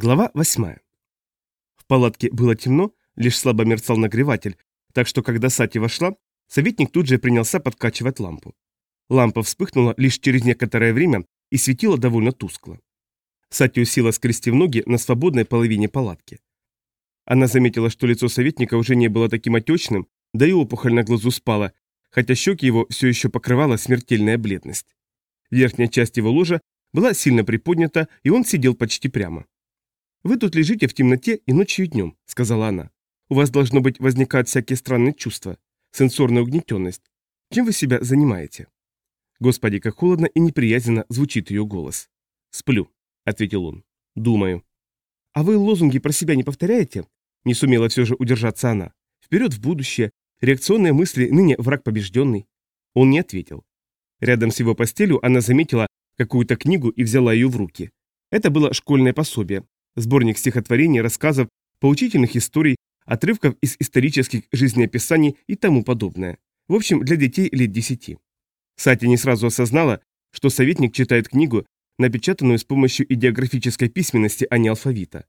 Глава 8. В палатке было темно, лишь слабо мерцал нагреватель, так что когда Сати вошла, советник тут же принялся подкачивать лампу. Лампа вспыхнула лишь через некоторое время и светила довольно тускло. Сати усила, скрестив ноги на свободной половине палатки. Она заметила, что лицо советника уже не было таким отечным, да и опухоль на глазу спала, хотя щеки его все еще покрывала смертельная бледность. Верхняя часть его ложа была сильно приподнята, и он сидел почти прямо. «Вы тут лежите в темноте и ночью и днем», — сказала она. «У вас должно быть возникать всякие странные чувства, сенсорная угнетенность. Чем вы себя занимаете?» Господи, как холодно и неприязненно звучит ее голос. «Сплю», — ответил он. «Думаю». «А вы лозунги про себя не повторяете?» Не сумела все же удержаться она. «Вперед в будущее. Реакционные мысли, ныне враг побежденный». Он не ответил. Рядом с его постелью она заметила какую-то книгу и взяла ее в руки. Это было школьное пособие, сборник стихотворений, рассказов, поучительных историй, отрывков из исторических жизнеописаний и тому подобное. В общем, для детей лет десяти. Сати не сразу осознала, что советник читает книгу, напечатанную с помощью идеографической письменности, а не алфавита.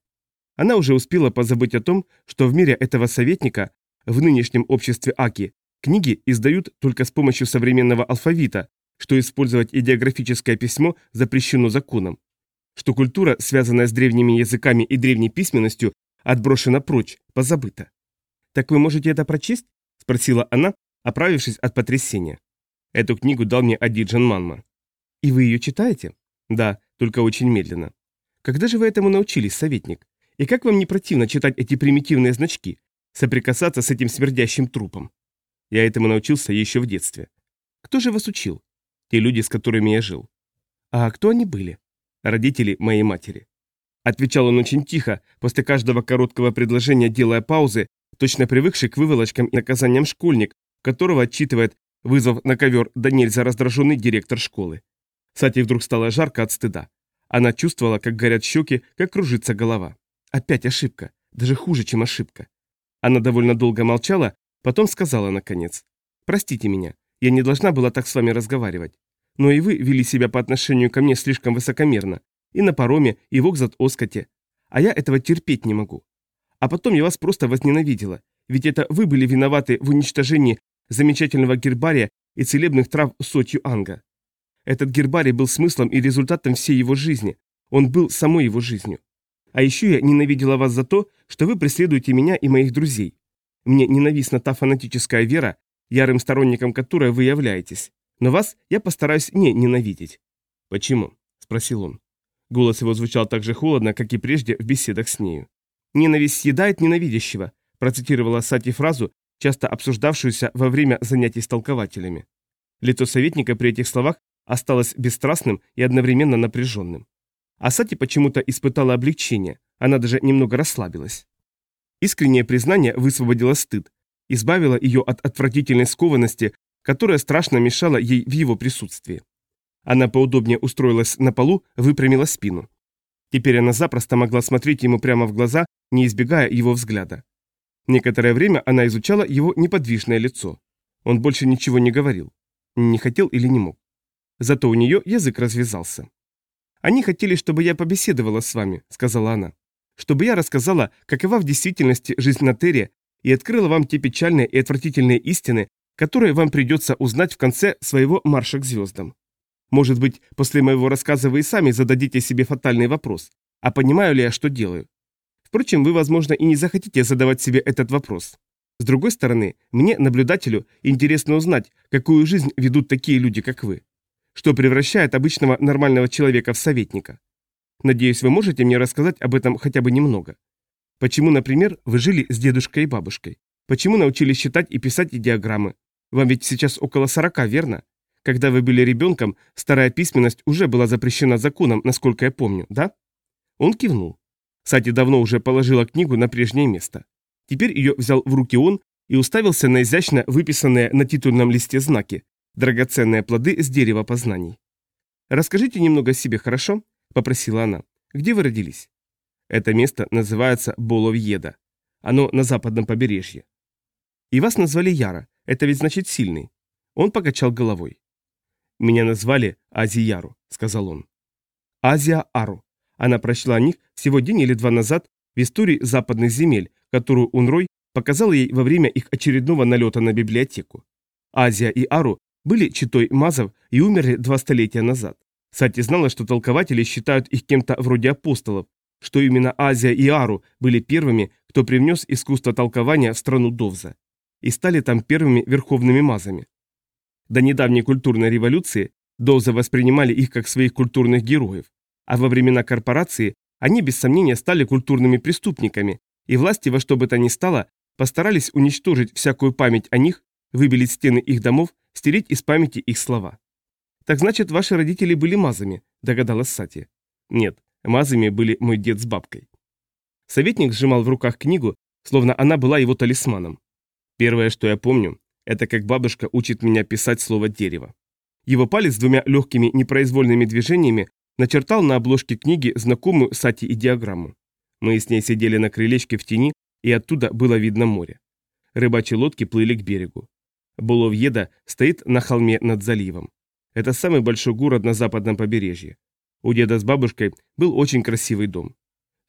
Она уже успела позабыть о том, что в мире этого советника, в нынешнем обществе Аки, книги издают только с помощью современного алфавита, что использовать идеографическое письмо запрещено законом что культура, связанная с древними языками и древней письменностью, отброшена прочь, позабыта. «Так вы можете это прочесть?» – спросила она, оправившись от потрясения. Эту книгу дал мне Адиджан Манма. «И вы ее читаете?» «Да, только очень медленно». «Когда же вы этому научились, советник? И как вам не противно читать эти примитивные значки, соприкасаться с этим смердящим трупом?» Я этому научился еще в детстве. «Кто же вас учил?» «Те люди, с которыми я жил». «А кто они были?» Родители моей матери. Отвечал он очень тихо, после каждого короткого предложения делая паузы, точно привыкший к выволочкам и наказаниям школьник, которого отчитывает, вызвав на ковер да нельзя раздраженный директор школы. Сати вдруг стало жарко от стыда. Она чувствовала, как горят щеки, как кружится голова. Опять ошибка, даже хуже, чем ошибка. Она довольно долго молчала, потом сказала наконец. «Простите меня, я не должна была так с вами разговаривать. Но и вы вели себя по отношению ко мне слишком высокомерно. И на пароме, и в Окзат-Оскоте. А я этого терпеть не могу. А потом я вас просто возненавидела. Ведь это вы были виноваты в уничтожении замечательного гербария и целебных трав Сотью Анга. Этот гербарий был смыслом и результатом всей его жизни. Он был самой его жизнью. А еще я ненавидела вас за то, что вы преследуете меня и моих друзей. Мне ненавистна та фанатическая вера, ярым сторонником которой вы являетесь. Но вас я постараюсь не ненавидеть». «Почему?» – спросил он. Голос его звучал так же холодно, как и прежде в беседах с нею. «Ненависть съедает ненавидящего», – процитировала Сати фразу, часто обсуждавшуюся во время занятий с толкователями. Лицо советника при этих словах осталось бесстрастным и одновременно напряженным. А Сати почему-то испытала облегчение, она даже немного расслабилась. Искреннее признание высвободило стыд, избавило ее от отвратительной скованности, которая страшно мешала ей в его присутствии. Она поудобнее устроилась на полу, выпрямила спину. Теперь она запросто могла смотреть ему прямо в глаза, не избегая его взгляда. Некоторое время она изучала его неподвижное лицо. Он больше ничего не говорил. Не хотел или не мог. Зато у нее язык развязался. «Они хотели, чтобы я побеседовала с вами», — сказала она. «Чтобы я рассказала, какова в действительности жизнь на Терре и открыла вам те печальные и отвратительные истины, которые вам придется узнать в конце своего марша к звездам. Может быть, после моего рассказа вы и сами зададите себе фатальный вопрос, а понимаю ли я, что делаю? Впрочем, вы, возможно, и не захотите задавать себе этот вопрос. С другой стороны, мне, наблюдателю, интересно узнать, какую жизнь ведут такие люди, как вы. Что превращает обычного нормального человека в советника. Надеюсь, вы можете мне рассказать об этом хотя бы немного. Почему, например, вы жили с дедушкой и бабушкой? Почему научились считать и писать идеограммы? Вам ведь сейчас около сорока, верно? Когда вы были ребенком, старая письменность уже была запрещена законом, насколько я помню, да? Он кивнул. Сати давно уже положила книгу на прежнее место. Теперь ее взял в руки он и уставился на изящно выписанные на титульном листе знаки, драгоценные плоды с дерева познаний. «Расскажите немного о себе, хорошо?» – попросила она. «Где вы родились?» Это место называется Боломьеда. Оно на западном побережье. И вас назвали Яра, это ведь значит сильный. Он покачал головой. Меня назвали Азияру, сказал он. Азия Ару. Она прочла о них всего день или два назад в истории западных земель, которую Унрой показал ей во время их очередного налета на библиотеку. Азия и Ару были читой Мазов и умерли два столетия назад. Сати знала, что толкователи считают их кем-то вроде апостолов, что именно Азия и Ару были первыми, кто привнес искусство толкования в страну Довза, и стали там первыми верховными мазами. До недавней культурной революции Довза воспринимали их как своих культурных героев, а во времена корпорации они без сомнения стали культурными преступниками, и власти во что бы то ни стало постарались уничтожить всякую память о них, выбелить стены их домов, стереть из памяти их слова. «Так значит, ваши родители были мазами», – догадалась Сати. «Нет, мазами были мой дед с бабкой». Советник сжимал в руках книгу, словно она была его талисманом. Первое, что я помню, это как бабушка учит меня писать слово «дерево». Его палец двумя легкими непроизвольными движениями начертал на обложке книги знакомую Сати и диаграмму. Мы с ней сидели на крылечке в тени, и оттуда было видно море. Рыбачьи лодки плыли к берегу. Буловьеда стоит на холме над заливом. Это самый большой город на западном побережье. У деда с бабушкой был очень красивый дом.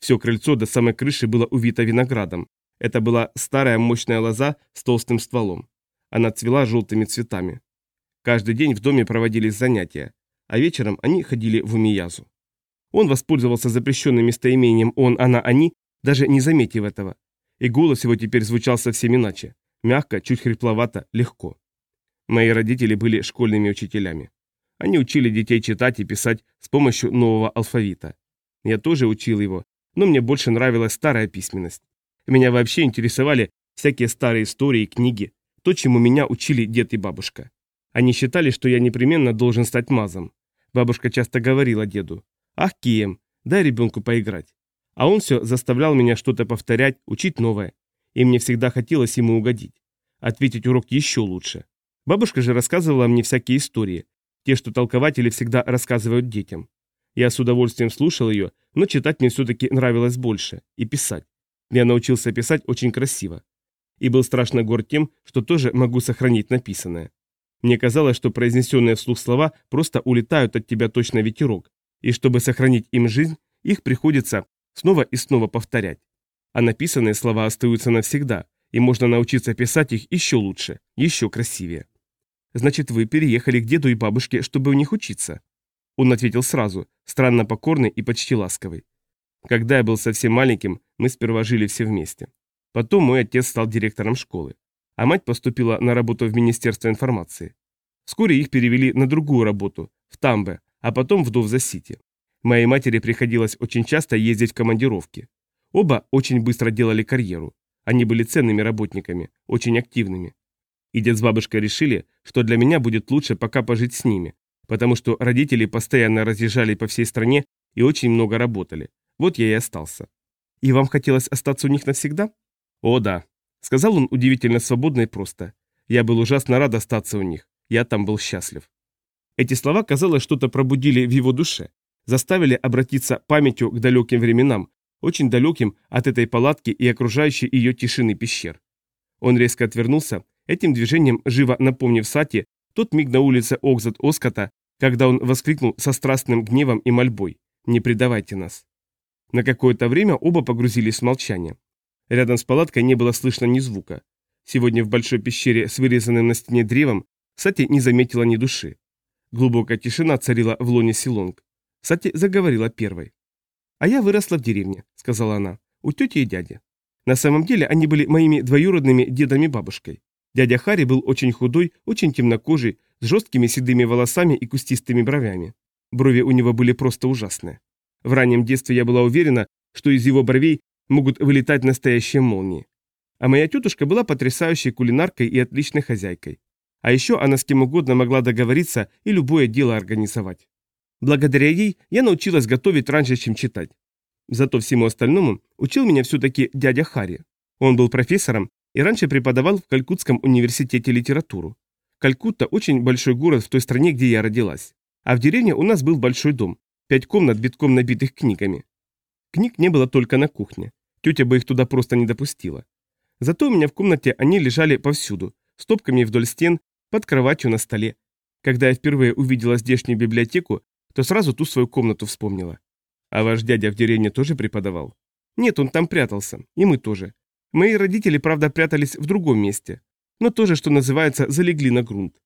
Все крыльцо до самой крыши было увито виноградом. Это была старая мощная лоза с толстым стволом. Она цвела желтыми цветами. Каждый день в доме проводились занятия, а вечером они ходили в Умиязу. Он воспользовался запрещенным местоимением «он», «она», «они», даже не заметив этого. И голос его теперь звучал совсем иначе. Мягко, чуть хрипловато, легко. Мои родители были школьными учителями. Они учили детей читать и писать с помощью нового алфавита. Я тоже учил его, но мне больше нравилась старая письменность. Меня вообще интересовали всякие старые истории, книги, то, чему меня учили дед и бабушка. Они считали, что я непременно должен стать мазом. Бабушка часто говорила деду, «Ах, Кием, дай ребенку поиграть». А он все заставлял меня что-то повторять, учить новое. И мне всегда хотелось ему угодить. Ответить урок еще лучше. Бабушка же рассказывала мне всякие истории, те, что толкователи всегда рассказывают детям. Я с удовольствием слушал ее, но читать мне все-таки нравилось больше, и писать. Я научился писать очень красиво. И был страшно горд тем, что тоже могу сохранить написанное. Мне казалось, что произнесенные вслух слова просто улетают от тебя точно ветерок, и чтобы сохранить им жизнь, их приходится снова и снова повторять. А написанные слова остаются навсегда, и можно научиться писать их еще лучше, еще красивее. Значит, вы переехали к деду и бабушке, чтобы у них учиться? Он ответил сразу, странно покорный и почти ласковый. Когда я был совсем маленьким, мы сперва жили все вместе. Потом мой отец стал директором школы, а мать поступила на работу в Министерство информации. Вскоре их перевели на другую работу, в Тамбе, а потом в Довза-Сити. Моей матери приходилось очень часто ездить в командировки. Оба очень быстро делали карьеру. Они были ценными работниками, очень активными. И дед с бабушкой решили, что для меня будет лучше пока пожить с ними, потому что родители постоянно разъезжали по всей стране и очень много работали. Вот я и остался. И вам хотелось остаться у них навсегда? О, да. Сказал он удивительно свободно и просто. Я был ужасно рад остаться у них. Я там был счастлив. Эти слова, казалось, что-то пробудили в его душе, заставили обратиться памятью к далеким временам, очень далеким от этой палатки и окружающей ее тишины пещер. Он резко отвернулся Этим движением, живо напомнив Сати, тот миг на улице Окзат-Оскота, когда он воскликнул со страстным гневом и мольбой «Не предавайте нас». На какое-то время оба погрузились в молчание. Рядом с палаткой не было слышно ни звука. Сегодня в большой пещере с вырезанным на стене древом Сати не заметила ни души. Глубокая тишина царила в лоне Силонг. Сати заговорила первой. «А я выросла в деревне», — сказала она, — «у тети и дяди. На самом деле они были моими двоюродными дедами и бабушкой. Дядя Хари был очень худой, очень темнокожий, с жесткими седыми волосами и кустистыми бровями. Брови у него были просто ужасные. В раннем детстве я была уверена, что из его бровей могут вылетать настоящие молнии. А моя тетушка была потрясающей кулинаркой и отличной хозяйкой. А еще она с кем угодно могла договориться и любое дело организовать. Благодаря ей я научилась готовить раньше, чем читать. Зато всему остальному учил меня все-таки дядя Хари. Он был профессором и раньше преподавал в Калькутском университете литературу. Калькутта – очень большой город в той стране, где я родилась. А в деревне у нас был большой дом, пять комнат, битком набитых книгами. Книг не было только на кухне. Тетя бы их туда просто не допустила. Зато у меня в комнате они лежали повсюду, стопками вдоль стен, под кроватью на столе. Когда я впервые увидела здешнюю библиотеку, то сразу ту свою комнату вспомнила. А ваш дядя в деревне тоже преподавал? Нет, он там прятался, и мы тоже. Мои родители, правда, прятались в другом месте, но тоже, что называется, залегли на грунт.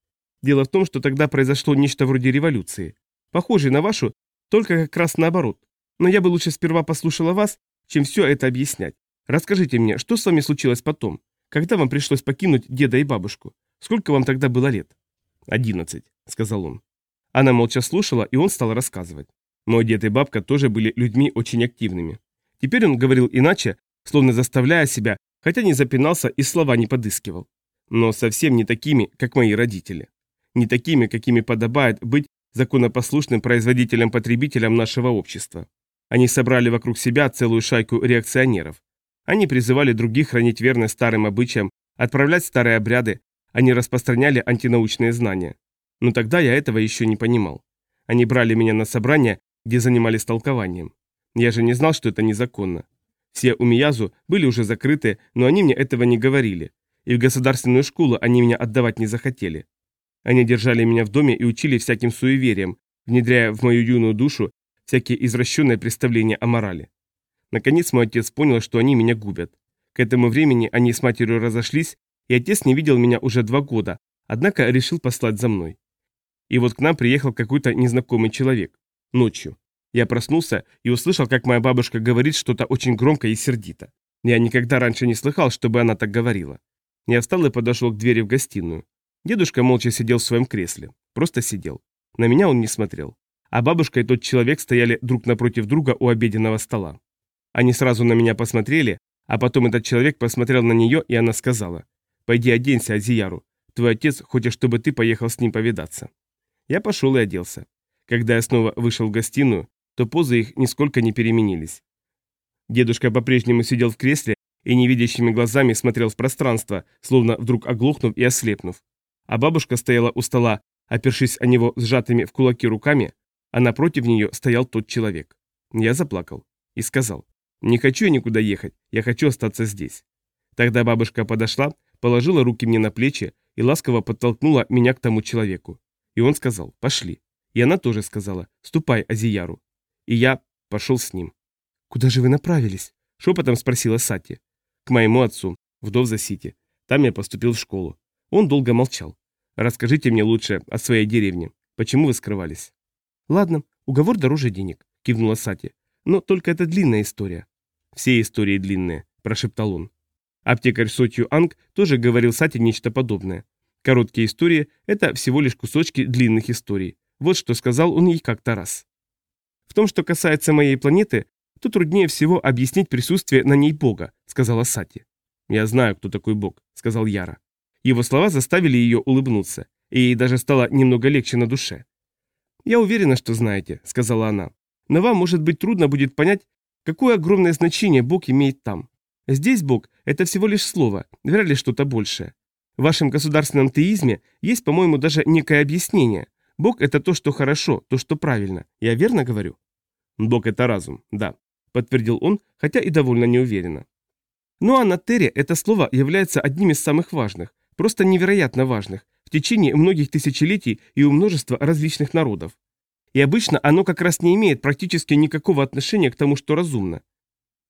Дело в том, что тогда произошло нечто вроде революции. Похожей на вашу, только как раз наоборот. Но я бы лучше сперва послушала вас, чем все это объяснять. Расскажите мне, что с вами случилось потом? Когда вам пришлось покинуть деда и бабушку? Сколько вам тогда было лет? Одиннадцать, сказал он. Она молча слушала, и он стал рассказывать. Мой дед и бабка тоже были людьми очень активными. Теперь он говорил иначе, словно заставляя себя, хотя не запинался и слова не подыскивал. Но совсем не такими, как мои родители. Не такими, какими подобает быть законопослушным производителем-потребителем нашего общества. Они собрали вокруг себя целую шайку реакционеров. Они призывали других хранить верность старым обычаям, отправлять старые обряды, они распространяли антинаучные знания. Но тогда я этого еще не понимал. Они брали меня на собрания, где занимались толкованием. Я же не знал, что это незаконно. Все у Миязу были уже закрыты, но они мне этого не говорили. И в государственную школу они меня отдавать не захотели. Они держали меня в доме и учили всяким суевериям, внедряя в мою юную душу всякие извращенные представления о морали. Наконец мой отец понял, что они меня губят. К этому времени они с матерью разошлись, и отец не видел меня уже два года, однако решил послать за мной. И вот к нам приехал какой-то незнакомый человек. Ночью. Я проснулся и услышал, как моя бабушка говорит что-то очень громко и сердито. Я никогда раньше не слыхал, чтобы она так говорила. Я встал и подошел к двери в гостиную. Дедушка молча сидел в своем кресле. Просто сидел. На меня он не смотрел. А бабушка и тот человек стояли друг напротив друга у обеденного стола. Они сразу на меня посмотрели, а потом этот человек посмотрел на нее, и она сказала, «Пойди оденься, Азияру. Твой отец хочет, чтобы ты поехал с ним повидаться». Я пошел и оделся. Когда я снова вышел в гостиную, то позы их нисколько не переменились. Дедушка по-прежнему сидел в кресле и невидящими глазами смотрел в пространство, словно вдруг оглохнув и ослепнув а бабушка стояла у стола, опершись о него сжатыми в кулаки руками, а напротив нее стоял тот человек. Я заплакал и сказал, «Не хочу я никуда ехать, я хочу остаться здесь». Тогда бабушка подошла, положила руки мне на плечи и ласково подтолкнула меня к тому человеку. И он сказал, «Пошли». И она тоже сказала, «Ступай, Азияру». И я пошел с ним. «Куда же вы направились?» – шепотом спросила Сати. «К моему отцу, в Довза-Сити. Там я поступил в школу. Он долго молчал. «Расскажите мне лучше о своей деревне. Почему вы скрывались?» «Ладно, уговор дороже денег», — кивнула Сати. «Но только это длинная история». «Все истории длинные», — прошептал он. Аптекарь Сотью Анг тоже говорил Сати нечто подобное. Короткие истории — это всего лишь кусочки длинных историй. Вот что сказал он ей как-то раз. В том, что касается моей планеты, то труднее всего объяснить присутствие на ней Бога, сказала Сати. Я знаю, кто такой Бог, сказал Яра. Его слова заставили ее улыбнуться, и ей даже стало немного легче на душе. «Я уверена, что знаете», — сказала она. «Но вам, может быть, трудно будет понять, какое огромное значение Бог имеет там. Здесь Бог — это всего лишь слово, вряд ли что-то большее. В вашем государственном теизме есть, по-моему, даже некое объяснение. Бог — это то, что хорошо, то, что правильно. Я верно говорю?» «Бог — это разум, да», — подтвердил он, хотя и довольно неуверенно. Ну а на Терре это слово является одним из самых важных, просто невероятно важных, в течение многих тысячелетий и у множества различных народов. И обычно оно как раз не имеет практически никакого отношения к тому, что разумно.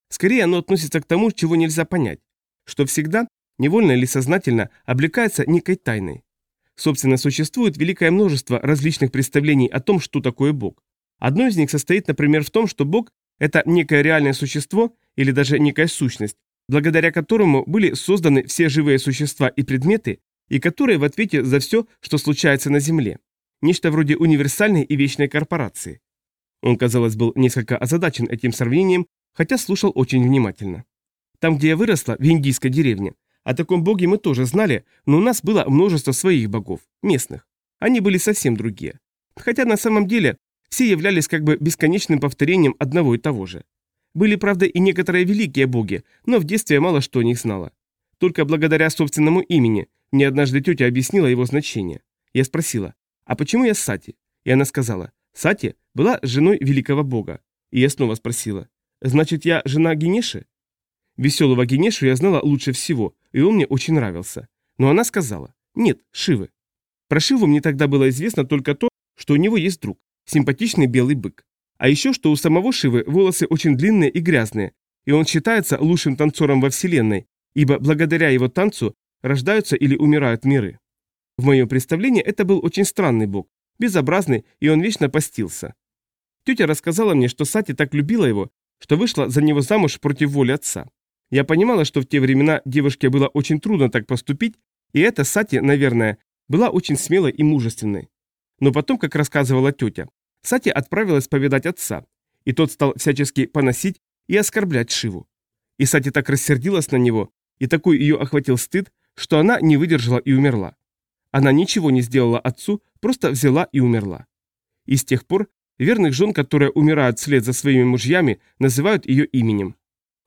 Скорее оно относится к тому, чего нельзя понять, что всегда, невольно или сознательно, облекается некой тайной. Собственно, существует великое множество различных представлений о том, что такое Бог. Одно из них состоит, например, в том, что Бог – это некое реальное существо или даже некая сущность, благодаря которому были созданы все живые существа и предметы, и которые в ответе за все, что случается на Земле. Нечто вроде универсальной и вечной корпорации. Он, казалось, был несколько озадачен этим сравнением, хотя слушал очень внимательно. Там, где я выросла, в индийской деревне, о таком боге мы тоже знали, но у нас было множество своих богов, местных. Они были совсем другие. Хотя на самом деле все являлись как бы бесконечным повторением одного и того же. Были, правда, и некоторые великие боги, но в детстве я мало что о них знала. Только благодаря собственному имени мне однажды тетя объяснила его значение. Я спросила, а почему я Сати? И она сказала, Сати была женой великого бога. И я снова спросила, значит, я жена Генеши? Веселого Генешу я знала лучше всего, и он мне очень нравился. Но она сказала, нет, Шивы. Про Шиву мне тогда было известно только то, что у него есть друг, симпатичный белый бык. А еще, что у самого Шивы волосы очень длинные и грязные, и он считается лучшим танцором во Вселенной, ибо благодаря его танцу рождаются или умирают миры. В моем представлении это был очень странный бог, безобразный, и он вечно постился. Тетя рассказала мне, что Сати так любила его, что вышла за него замуж против воли отца. Я понимала, что в те времена девушке было очень трудно так поступить, и эта Сати, наверное, была очень смелой и мужественной. Но потом, как рассказывала тетя, Сати отправилась повидать отца, и тот стал всячески поносить и оскорблять Шиву. И Сати так рассердилась на него, и такой ее охватил стыд, что она не выдержала и умерла. Она ничего не сделала отцу, просто взяла и умерла. И с тех пор верных жен, которые умирают вслед за своими мужьями, называют ее именем.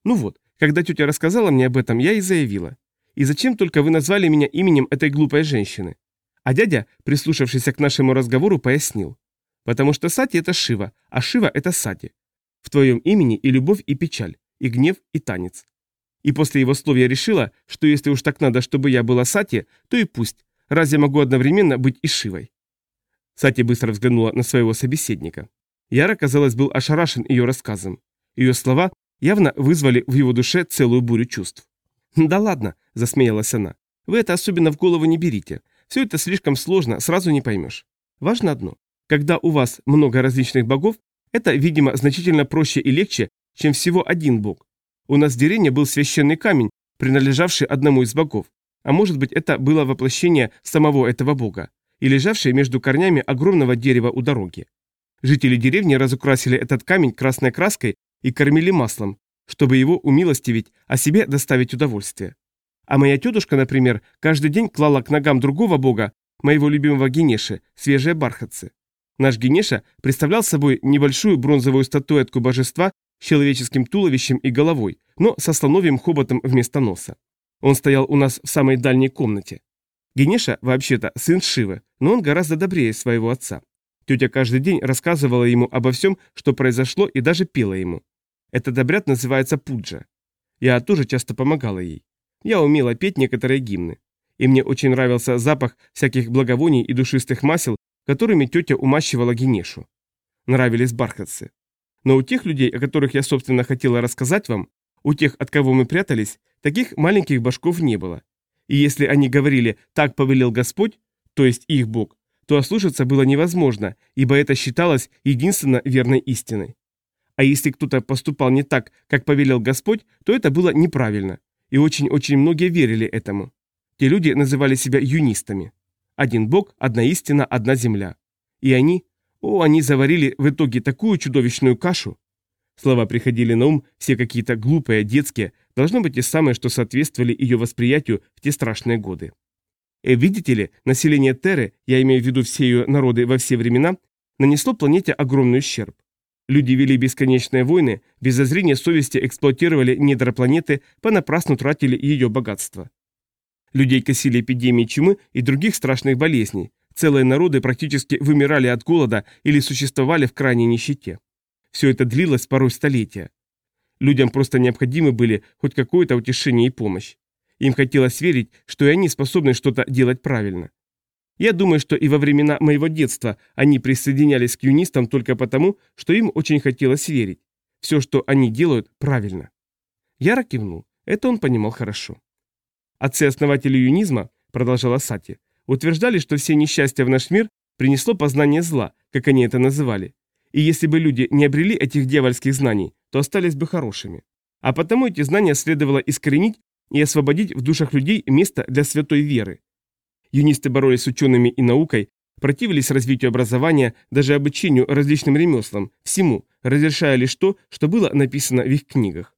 Ну вот, когда тетя рассказала мне об этом, я и заявила. И зачем только вы назвали меня именем этой глупой женщины? А дядя, прислушавшийся к нашему разговору, пояснил. Потому что Сати – это Шива, а Шива – это Сати. В твоем имени и любовь, и печаль, и гнев, и танец. И после его слов я решила, что если уж так надо, чтобы я была Сати, то и пусть. Разве могу одновременно быть и Шивой? Сати быстро взглянула на своего собеседника. Яра, казалось, был ошарашен ее рассказом. Ее слова явно вызвали в его душе целую бурю чувств. «Да ладно», – засмеялась она. «Вы это особенно в голову не берите. Все это слишком сложно, сразу не поймешь. Важно одно. Когда у вас много различных богов, это, видимо, значительно проще и легче, чем всего один бог. У нас в деревне был священный камень, принадлежавший одному из богов. А может быть, это было воплощение самого этого бога, и лежавшее между корнями огромного дерева у дороги. Жители деревни разукрасили этот камень красной краской и кормили маслом, чтобы его умилостивить, а себе доставить удовольствие. А моя тетушка, например, каждый день клала к ногам другого бога, моего любимого Генеши, свежие бархатцы. Наш Генеша представлял собой небольшую бронзовую статуэтку божества с человеческим туловищем и головой, но со слоновьим хоботом вместо носа. Он стоял у нас в самой дальней комнате. Генеша, вообще-то, сын Шивы, но он гораздо добрее своего отца. Тетя каждый день рассказывала ему обо всем, что произошло, и даже пела ему. Этот обряд называется пуджа. Я тоже часто помогала ей. Я умела петь некоторые гимны. И мне очень нравился запах всяких благовоний и душистых масел, которыми тетя умащивала Генешу. Нравились бархатцы. Но у тех людей, о которых я, собственно, хотела рассказать вам, у тех, от кого мы прятались, таких маленьких башков не было. И если они говорили «так повелел Господь», то есть их Бог, то ослушаться было невозможно, ибо это считалось единственно верной истиной. А если кто-то поступал не так, как повелел Господь, то это было неправильно. И очень-очень многие верили этому. Те люди называли себя юнистами. Один Бог, одна истина, одна земля. И они, о, они заварили в итоге такую чудовищную кашу. Слова приходили на ум, все какие-то глупые, детские, должно быть те самые, что соответствовали ее восприятию в те страшные годы. Э, видите ли, население Терры, я имею в виду все ее народы во все времена, нанесло планете огромный ущерб. Люди вели бесконечные войны, без зазрения совести эксплуатировали недра планеты, понапрасну тратили ее богатство. Людей косили эпидемии чумы и других страшных болезней. Целые народы практически вымирали от голода или существовали в крайней нищете. Все это длилось порой столетия. Людям просто необходимы были хоть какое-то утешение и помощь. Им хотелось верить, что и они способны что-то делать правильно. Я думаю, что и во времена моего детства они присоединялись к юнистам только потому, что им очень хотелось верить. Все, что они делают, правильно. Яра кивнул. Это он понимал хорошо. Отцы-основатели юнизма, продолжала Сати, утверждали, что все несчастья в наш мир принесло познание зла, как они это называли. И если бы люди не обрели этих дьявольских знаний, то остались бы хорошими. А потому эти знания следовало искоренить и освободить в душах людей место для святой веры. Юнисты боролись с учеными и наукой, противились развитию образования, даже обучению различным ремеслам, всему, разрешая лишь то, что было написано в их книгах.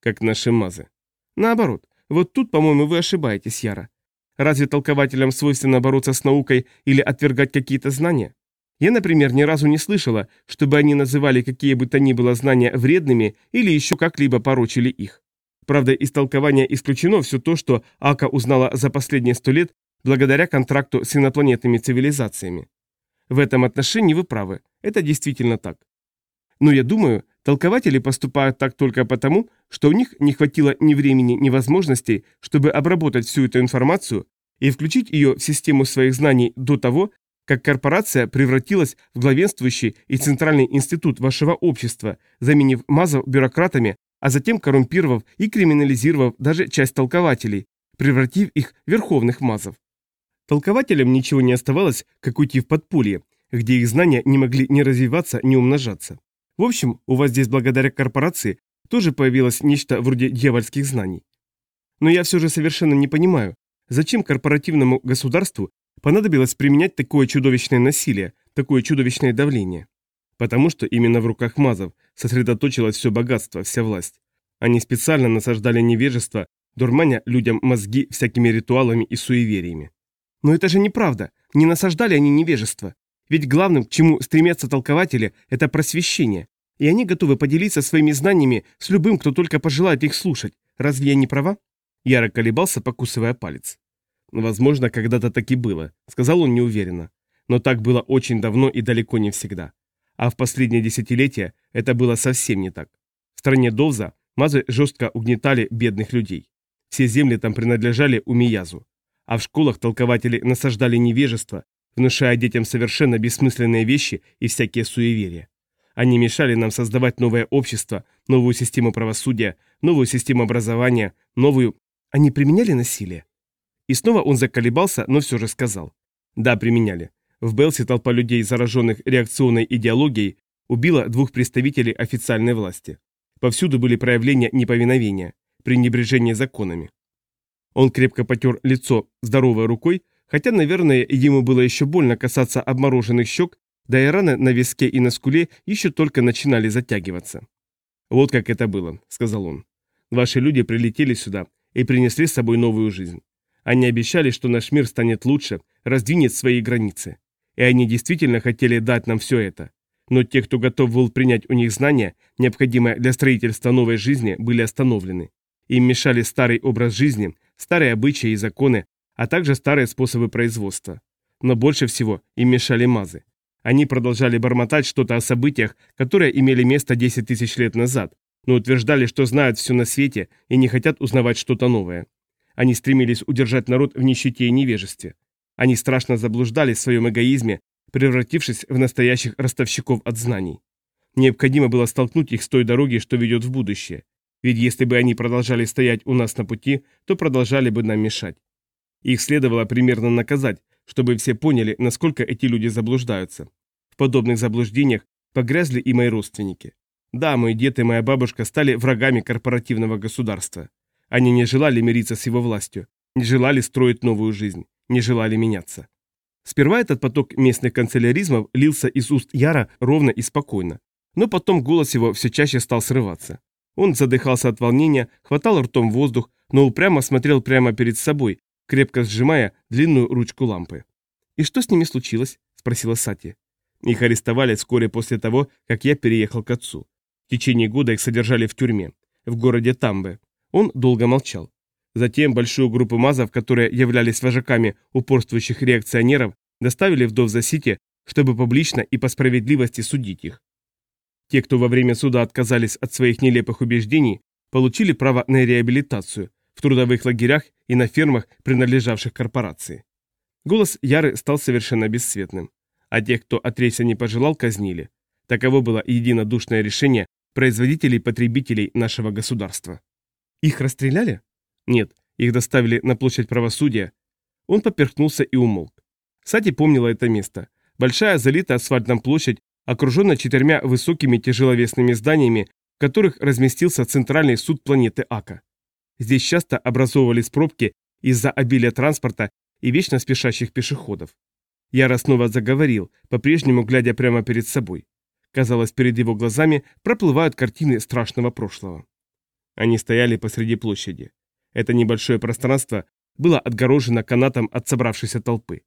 Как наши мазы. Наоборот, вот тут, по-моему, вы ошибаетесь, Яра. Разве толкователям свойственно бороться с наукой или отвергать какие-то знания? Я, например, ни разу не слышала, чтобы они называли какие бы то ни было знания вредными или еще как-либо порочили их. Правда, из толкования исключено все то, что Ака узнала за последние сто лет благодаря контракту с инопланетными цивилизациями. В этом отношении вы правы, это действительно так. Но я думаю, толкователи поступают так только потому, что у них не хватило ни времени, ни возможностей, чтобы обработать всю эту информацию и включить ее в систему своих знаний до того, как корпорация превратилась в главенствующий и центральный институт вашего общества, заменив мазов бюрократами, а затем коррумпировав и криминализировав даже часть толкователей, превратив их в верховных мазов. Толкователям ничего не оставалось, как уйти в подполье, где их знания не могли ни развиваться, ни умножаться. В общем, у вас здесь благодаря корпорации тоже появилось нечто вроде дьявольских знаний. Но я все же совершенно не понимаю, зачем корпоративному государству понадобилось применять такое чудовищное насилие, такое чудовищное давление. Потому что именно в руках мазов сосредоточилось все богатство, вся власть. Они специально насаждали невежество, дурманя людям мозги всякими ритуалами и суевериями. Но это же неправда, не насаждали они невежество. Ведь главным, к чему стремятся толкователи, это просвещение. И они готовы поделиться своими знаниями с любым, кто только пожелает их слушать. Разве я не права? Яро колебался, покусывая палец. «Возможно, когда-то так и было», — сказал он неуверенно. «Но так было очень давно и далеко не всегда. А в последние десятилетия это было совсем не так. В стране Довза мазы жестко угнетали бедных людей. Все земли там принадлежали Умиязу. А в школах толкователи насаждали невежество, внушая детям совершенно бессмысленные вещи и всякие суеверия. Они мешали нам создавать новое общество, новую систему правосудия, новую систему образования, новую... Они применяли насилие? И снова он заколебался, но все же сказал. Да, применяли. В Белсе толпа людей, зараженных реакционной идеологией, убила двух представителей официальной власти. Повсюду были проявления неповиновения, пренебрежения законами. Он крепко потер лицо здоровой рукой, хотя, наверное, ему было еще больно касаться обмороженных щек, да и раны на виске и на скуле еще только начинали затягиваться. «Вот как это было», — сказал он. «Ваши люди прилетели сюда и принесли с собой новую жизнь. Они обещали, что наш мир станет лучше, раздвинет свои границы. И они действительно хотели дать нам все это. Но те, кто готов был принять у них знания, необходимые для строительства новой жизни, были остановлены. Им мешали старый образ жизни, старые обычаи и законы, а также старые способы производства. Но больше всего им мешали мазы. Они продолжали бормотать что-то о событиях, которые имели место 10 тысяч лет назад, но утверждали, что знают все на свете и не хотят узнавать что-то новое. Они стремились удержать народ в нищете и невежестве. Они страшно заблуждались в своем эгоизме, превратившись в настоящих ростовщиков от знаний. Необходимо было столкнуть их с той дороги, что ведет в будущее. Ведь если бы они продолжали стоять у нас на пути, то продолжали бы нам мешать. Их следовало примерно наказать, чтобы все поняли, насколько эти люди заблуждаются. В подобных заблуждениях погрязли и мои родственники. Да, мой дед и моя бабушка стали врагами корпоративного государства. Они не желали мириться с его властью, не желали строить новую жизнь, не желали меняться. Сперва этот поток местных канцеляризмов лился из уст Яра ровно и спокойно, но потом голос его все чаще стал срываться. Он задыхался от волнения, хватал ртом воздух, но упрямо смотрел прямо перед собой, крепко сжимая длинную ручку лампы. «И что с ними случилось?» – спросила Сати. Их арестовали вскоре после того, как я переехал к отцу. В течение года их содержали в тюрьме, в городе Тамбе, он долго молчал. Затем большую группу мазов, которые являлись вожаками упорствующих реакционеров, доставили в Довза-Сити, чтобы публично и по справедливости судить их. Те, кто во время суда отказались от своих нелепых убеждений, получили право на реабилитацию в трудовых лагерях и на фермах, принадлежавших корпорации. Голос Яры стал совершенно бесцветным. А тех, кто отречься не пожелал, казнили. Таково было единодушное решение производителей и потребителей нашего государства. Их расстреляли? Нет, их доставили на площадь правосудия. Он поперхнулся и умолк. Сати помнила это место. Большая залитая асфальтом площадь, окруженная четырьмя высокими тяжеловесными зданиями, в которых разместился центральный суд планеты Ака. Здесь часто образовывались пробки из-за обилия транспорта и вечно спешащих пешеходов. Яра снова заговорил, по-прежнему глядя прямо перед собой. Казалось, перед его глазами проплывают картины страшного прошлого. Они стояли посреди площади. Это небольшое пространство было отгорожено канатом от собравшейся толпы.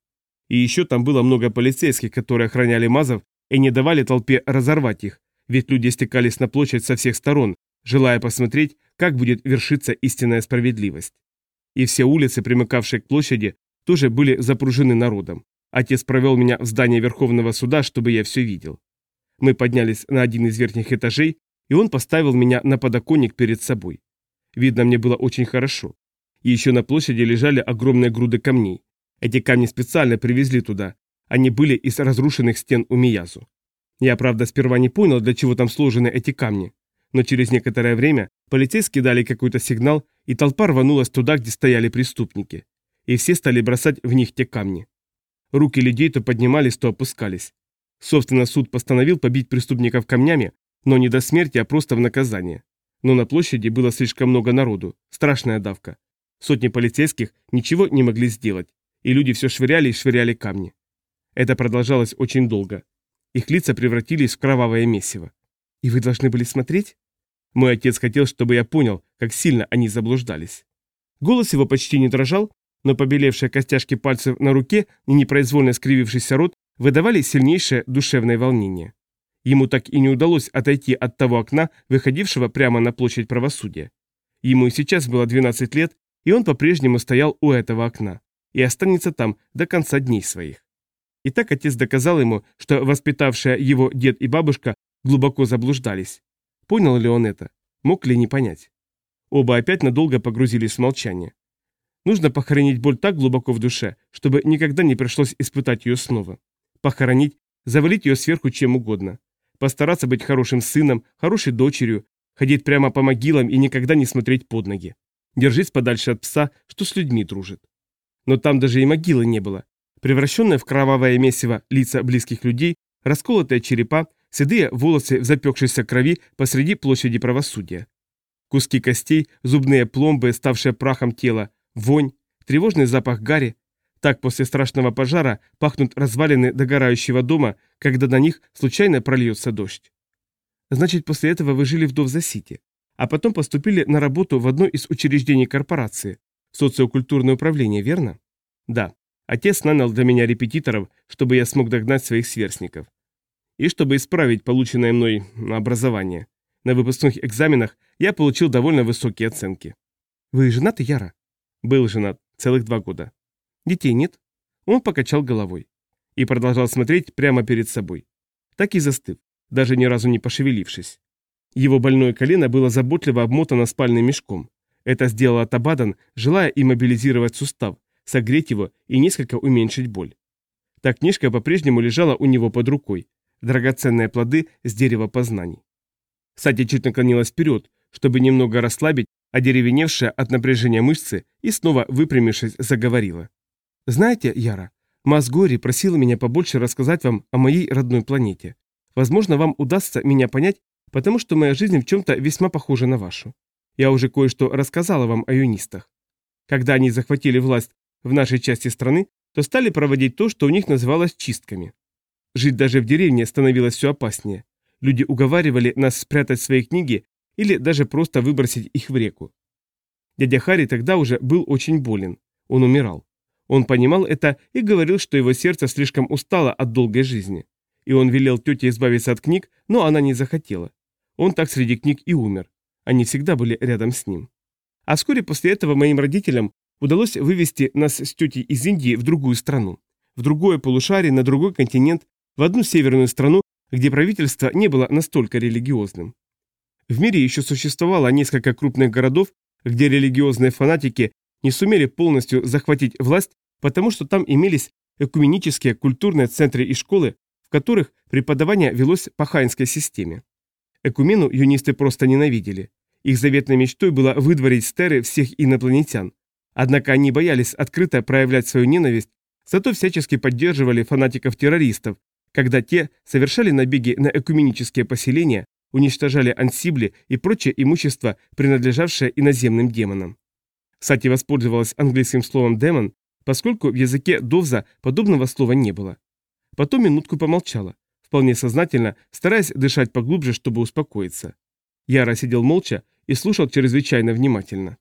И еще там было много полицейских, которые охраняли мазов и не давали толпе разорвать их, ведь люди стекались на площадь со всех сторон, желая посмотреть, как будет вершиться истинная справедливость. И все улицы, примыкавшие к площади, тоже были запружены народом. Отец провел меня в здание Верховного суда, чтобы я все видел. Мы поднялись на один из верхних этажей и он поставил меня на подоконник перед собой. Видно мне было очень хорошо. И еще на площади лежали огромные груды камней. Эти камни специально привезли туда. Они были из разрушенных стен у Миязу. Я, правда, сперва не понял, для чего там сложены эти камни, но через некоторое время полицейские дали какой-то сигнал, и толпа рванулась туда, где стояли преступники. И все стали бросать в них те камни. Руки людей то поднимались, то опускались. Собственно, суд постановил побить преступников камнями, но не до смерти, а просто в наказание. Но на площади было слишком много народу, страшная давка. Сотни полицейских ничего не могли сделать, и люди все швыряли и швыряли камни. Это продолжалось очень долго. Их лица превратились в кровавое месиво. «И вы должны были смотреть?» Мой отец хотел, чтобы я понял, как сильно они заблуждались. Голос его почти не дрожал, но побелевшие костяшки пальцев на руке и непроизвольно скривившийся рот выдавали сильнейшее душевное волнение. Ему так и не удалось отойти от того окна, выходившего прямо на площадь правосудия. Ему и сейчас было 12 лет, и он по-прежнему стоял у этого окна и останется там до конца дней своих. И так отец доказал ему, что воспитавшие его дед и бабушка глубоко заблуждались. Понял ли он это? Мог ли не понять? Оба опять надолго погрузились в молчание. Нужно похоронить боль так глубоко в душе, чтобы никогда не пришлось испытать ее снова. Похоронить, завалить ее сверху чем угодно. Постараться быть хорошим сыном, хорошей дочерью, ходить прямо по могилам и никогда не смотреть под ноги. Держись подальше от пса, что с людьми дружит. Но там даже и могилы не было. Превращенные в кровавое месиво лица близких людей, расколотые черепа, седые волосы в запекшейся крови посреди площади правосудия. Куски костей, зубные пломбы, ставшие прахом тела, вонь, тревожный запах гари. Так после страшного пожара пахнут развалины догорающего дома, когда на них случайно прольется дождь. Значит, после этого вы жили в Довза-Сити, а потом поступили на работу в одно из учреждений корпорации, социокультурное управление, верно? Да. Отец нанял для меня репетиторов, чтобы я смог догнать своих сверстников. И чтобы исправить полученное мной образование. На выпускных экзаменах я получил довольно высокие оценки. Вы женаты, Яра? Был женат целых два года. Детей нет? Он покачал головой. И продолжал смотреть прямо перед собой. Так и застыв, даже ни разу не пошевелившись. Его больное колено было заботливо обмотано спальным мешком. Это сделала Табадан, желая иммобилизировать сустав, согреть его и несколько уменьшить боль. Та книжка по-прежнему лежала у него под рукой. Драгоценные плоды с дерева познаний. Сати чуть наклонилась вперед, чтобы немного расслабить одеревеневшие от напряжения мышцы и снова выпрямившись заговорила. «Знаете, Яра, Масгори просила меня побольше рассказать вам о моей родной планете. Возможно, вам удастся меня понять, потому что моя жизнь в чем-то весьма похожа на вашу. Я уже кое-что рассказала вам о юнистах. Когда они захватили власть в нашей части страны, то стали проводить то, что у них называлось чистками. Жить даже в деревне становилось все опаснее. Люди уговаривали нас спрятать свои книги или даже просто выбросить их в реку. Дядя Хари тогда уже был очень болен. Он умирал. Он понимал это и говорил, что его сердце слишком устало от долгой жизни. И он велел тете избавиться от книг, но она не захотела. Он так среди книг и умер. Они всегда были рядом с ним. А вскоре после этого моим родителям удалось вывести нас с тетей из Индии в другую страну, в другое полушарие, на другой континент, в одну северную страну, где правительство не было настолько религиозным. В мире еще существовало несколько крупных городов, где религиозные фанатики не сумели полностью захватить власть, потому что там имелись экуменические культурные центры и школы, в которых преподавание велось по хаинской системе. Экумену юнисты просто ненавидели. Их заветной мечтой было выдворить с Терры всех инопланетян. Однако они боялись открыто проявлять свою ненависть, зато всячески поддерживали фанатиков-террористов, когда те совершали набеги на экуменические поселения, уничтожали ансибли и прочее имущество, принадлежавшее иноземным демонам. Сати воспользовалась английским словом «демон», поскольку в языке Довза подобного слова не было. Потом минутку помолчала вполне сознательно, стараясь дышать поглубже, чтобы успокоиться. Яра сидел молча и слушал чрезвычайно внимательно.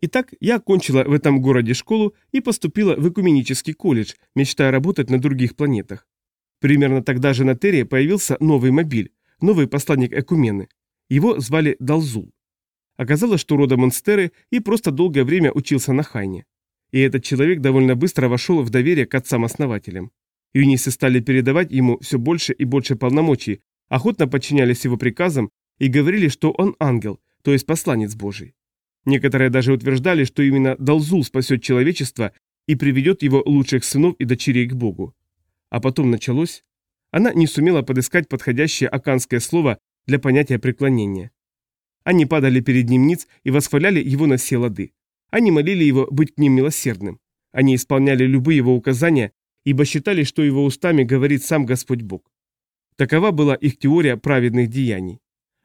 Итак, я окончила в этом городе школу и поступила в экуменический колледж, мечтая работать на других планетах. Примерно тогда же на Терре появился новый мобиль, новый посланник Экумены. Его звали Далзул. Оказалось, что родом он и просто долгое время учился на Хайне. И этот человек довольно быстро вошел в доверие к отцам-основателям. Юнисы стали передавать ему все больше и больше полномочий, охотно подчинялись его приказам и говорили, что он ангел, то есть посланец Божий. Некоторые даже утверждали, что именно Далзул спасет человечество и приведет его лучших сынов и дочерей к Богу. А потом началось. Она не сумела подыскать подходящее аканское слово для понятия преклонения. Они падали перед ним ниц и восхваляли его на все лады. Они молили его быть к ним милосердным. Они исполняли любые его указания, ибо считали, что его устами говорит сам Господь Бог. Такова была их теория праведных деяний.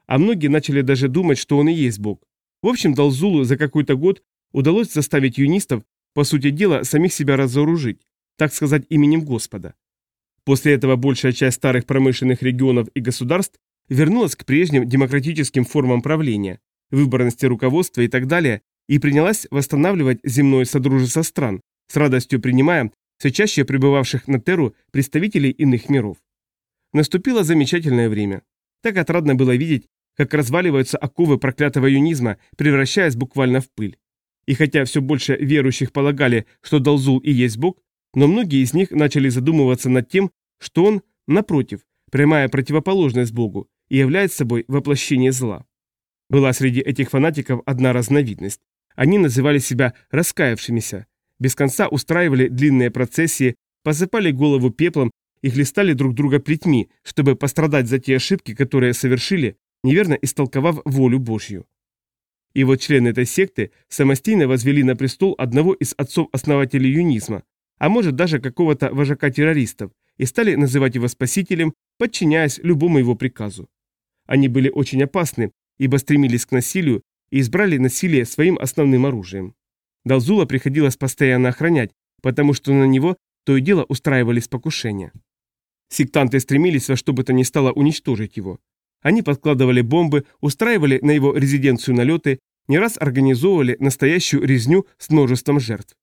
А многие начали даже думать, что он и есть Бог. В общем, Далзулу за какой-то год удалось заставить юнистов, по сути дела, самих себя разоружить, так сказать, именем Господа. После этого большая часть старых промышленных регионов и государств вернулась к прежним демократическим формам правления, выборности руководства и так далее, и принялась восстанавливать земное содружество стран, с радостью принимая все чаще пребывавших на Терру представителей иных миров. Наступило замечательное время. Так отрадно было видеть, как разваливаются оковы проклятого юнизма, превращаясь буквально в пыль. И хотя все больше верующих полагали, что Далзул и есть Бог, но многие из них начали задумываться над тем, что он, напротив, прямая противоположность Богу и является собой воплощение зла. Была среди этих фанатиков одна разновидность. Они называли себя раскаявшимися, без конца устраивали длинные процессии, посыпали голову пеплом и хлестали друг друга плетьми, чтобы пострадать за те ошибки, которые совершили, неверно истолковав волю Божью. И вот члены этой секты самостийно возвели на престол одного из отцов-основателей юнизма, а может даже какого-то вожака террористов, и стали называть его спасителем, подчиняясь любому его приказу. Они были очень опасны, ибо стремились к насилию и избрали насилие своим основным оружием. Далзула приходилось постоянно охранять, потому что на него то и дело устраивались покушения. Сектанты стремились во что бы то ни стало уничтожить его. Они подкладывали бомбы, устраивали на его резиденцию налеты, не раз организовывали настоящую резню с множеством жертв.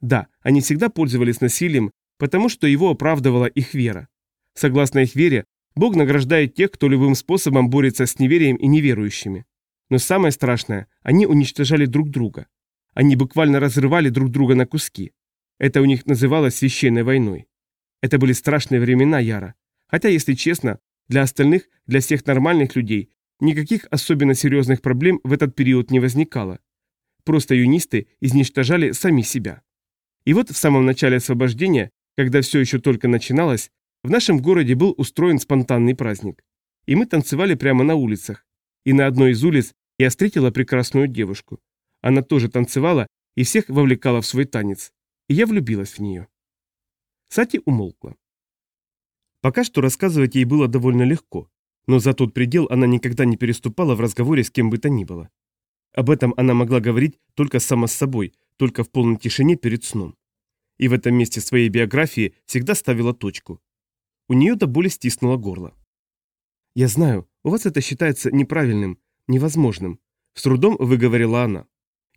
Да, они всегда пользовались насилием, потому что его оправдывала их вера. Согласно их вере, Бог награждает тех, кто любым способом борется с неверием и неверующими. Но самое страшное, они уничтожали друг друга. Они буквально разрывали друг друга на куски. Это у них называлось священной войной. Это были страшные времена Яра. Хотя, если честно, для остальных, для всех нормальных людей, никаких особенно серьезных проблем в этот период не возникало. Просто юнисты изничтожали сами себя. И вот в самом начале освобождения, когда все еще только начиналось, в нашем городе был устроен спонтанный праздник. И мы танцевали прямо на улицах. И на одной из улиц я встретила прекрасную девушку. Она тоже танцевала и всех вовлекала в свой танец. И я влюбилась в нее. Сати умолкла. Пока что рассказывать ей было довольно легко, но за тот предел она никогда не переступала в разговоре с кем бы то ни было. Об этом она могла говорить только сама с собой, только в полной тишине перед сном. И в этом месте своей биографии всегда ставила точку. У нее до боли стиснуло горло. «Я знаю, у вас это считается неправильным, невозможным», — с трудом выговорила она.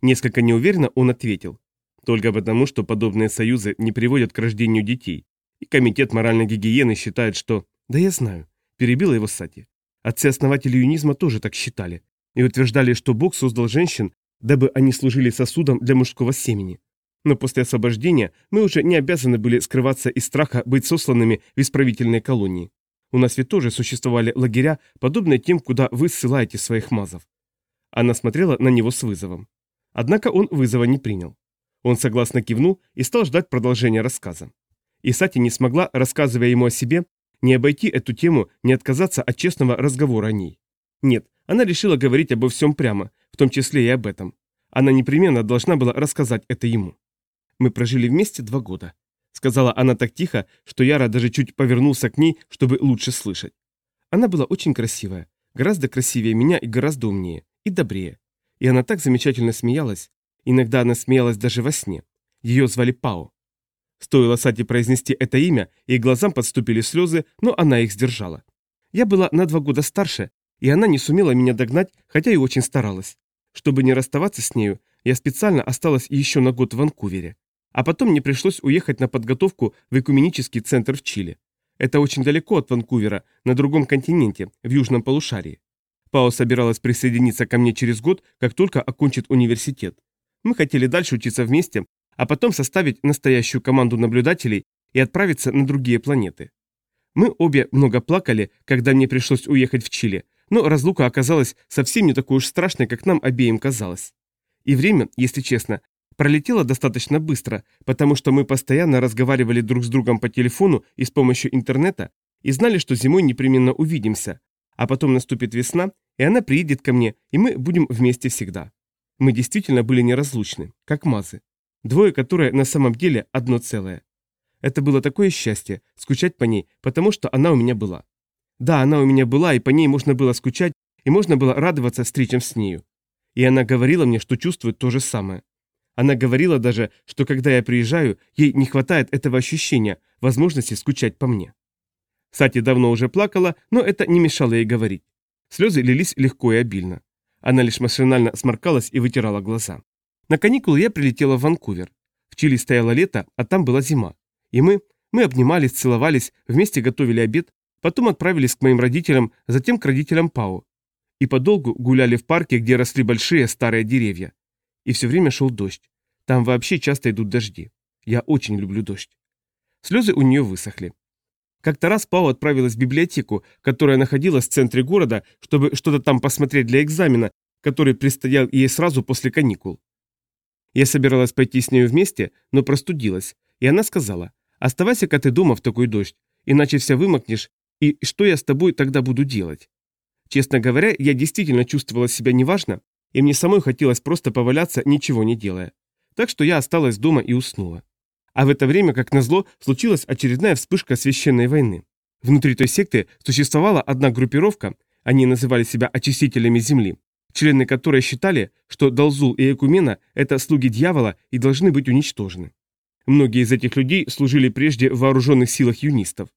Несколько неуверенно он ответил. Только потому, что подобные союзы не приводят к рождению детей. И комитет моральной гигиены считает, что... Да я знаю, перебила его Сати. Отцы-основатели юнизма тоже так считали. И утверждали, что Бог создал женщин, дабы они служили сосудом для мужского семени. Но после освобождения мы уже не обязаны были скрываться из страха быть сосланными в исправительные колонии. У нас ведь тоже существовали лагеря, подобные тем, куда вы ссылаете своих мазов. Она смотрела на него с вызовом. Однако он вызова не принял. Он согласно кивнул и стал ждать продолжения рассказа. И Сати не смогла, рассказывая ему о себе, не обойти эту тему, не отказаться от честного разговора о ней. Нет, она решила говорить обо всем прямо, в том числе и об этом. Она непременно должна была рассказать это ему. Мы прожили вместе два года. Сказала она так тихо, что Яра даже чуть повернулся к ней, чтобы лучше слышать. Она была очень красивая, гораздо красивее меня и гораздо умнее, и добрее. И она так замечательно смеялась. Иногда она смеялась даже во сне. Ее звали Пао. Стоило Сати произнести это имя, и глазам подступили слезы, но она их сдержала. Я была на два года старше, и она не сумела меня догнать, хотя и очень старалась. Чтобы не расставаться с нею, я специально осталась еще на год в Ванкувере. А потом мне пришлось уехать на подготовку в экуменический центр в Чили. Это очень далеко от Ванкувера, на другом континенте, в южном полушарии. Пао собиралась присоединиться ко мне через год, как только окончит университет. Мы хотели дальше учиться вместе, а потом составить настоящую команду наблюдателей и отправиться на другие планеты. Мы обе много плакали, когда мне пришлось уехать в Чили, но разлука оказалась совсем не такой уж страшной, как нам обеим казалось. И время, если честно, Пролетело достаточно быстро, потому что мы постоянно разговаривали друг с другом по телефону и с помощью интернета и знали, что зимой непременно увидимся, а потом наступит весна, и она приедет ко мне, и мы будем вместе всегда. Мы действительно были неразлучны, как мазы. Двое, которые на самом деле одно целое. Это было такое счастье, скучать по ней, потому что она у меня была. Да, она у меня была, и по ней можно было скучать, и можно было радоваться встречам с нею. И она говорила мне, что чувствует то же самое. Она говорила даже, что когда я приезжаю, ей не хватает этого ощущения, возможности скучать по мне. Сати давно уже плакала, но это не мешало ей говорить. Слезы лились легко и обильно. Она лишь машинально сморкалась и вытирала глаза. На каникулы я прилетела в Ванкувер. В Чили стояло лето, а там была зима. И мы, мы обнимались, целовались, вместе готовили обед, потом отправились к моим родителям, затем к родителям Пау. И подолгу гуляли в парке, где росли большие старые деревья. И все время шел дождь. Там вообще часто идут дожди. Я очень люблю дождь. Слезы у нее высохли. Как-то раз Пау отправилась в библиотеку, которая находилась в центре города, чтобы что-то там посмотреть для экзамена, который предстоял ей сразу после каникул. Я собиралась пойти с нею вместе, но простудилась, и она сказала, «Оставайся-ка ты дома в такой дождь, иначе вся вымокнешь, и что я с тобой тогда буду делать?» Честно говоря, я действительно чувствовала себя неважно, и мне самой хотелось просто поваляться, ничего не делая. Так что я осталась дома и уснула. А в это время, как назло, случилась очередная вспышка священной войны. Внутри той секты существовала одна группировка, они называли себя очистителями земли, члены которой считали, что Далзул и Экумена – это слуги дьявола и должны быть уничтожены. Многие из этих людей служили прежде в вооруженных силах юнистов.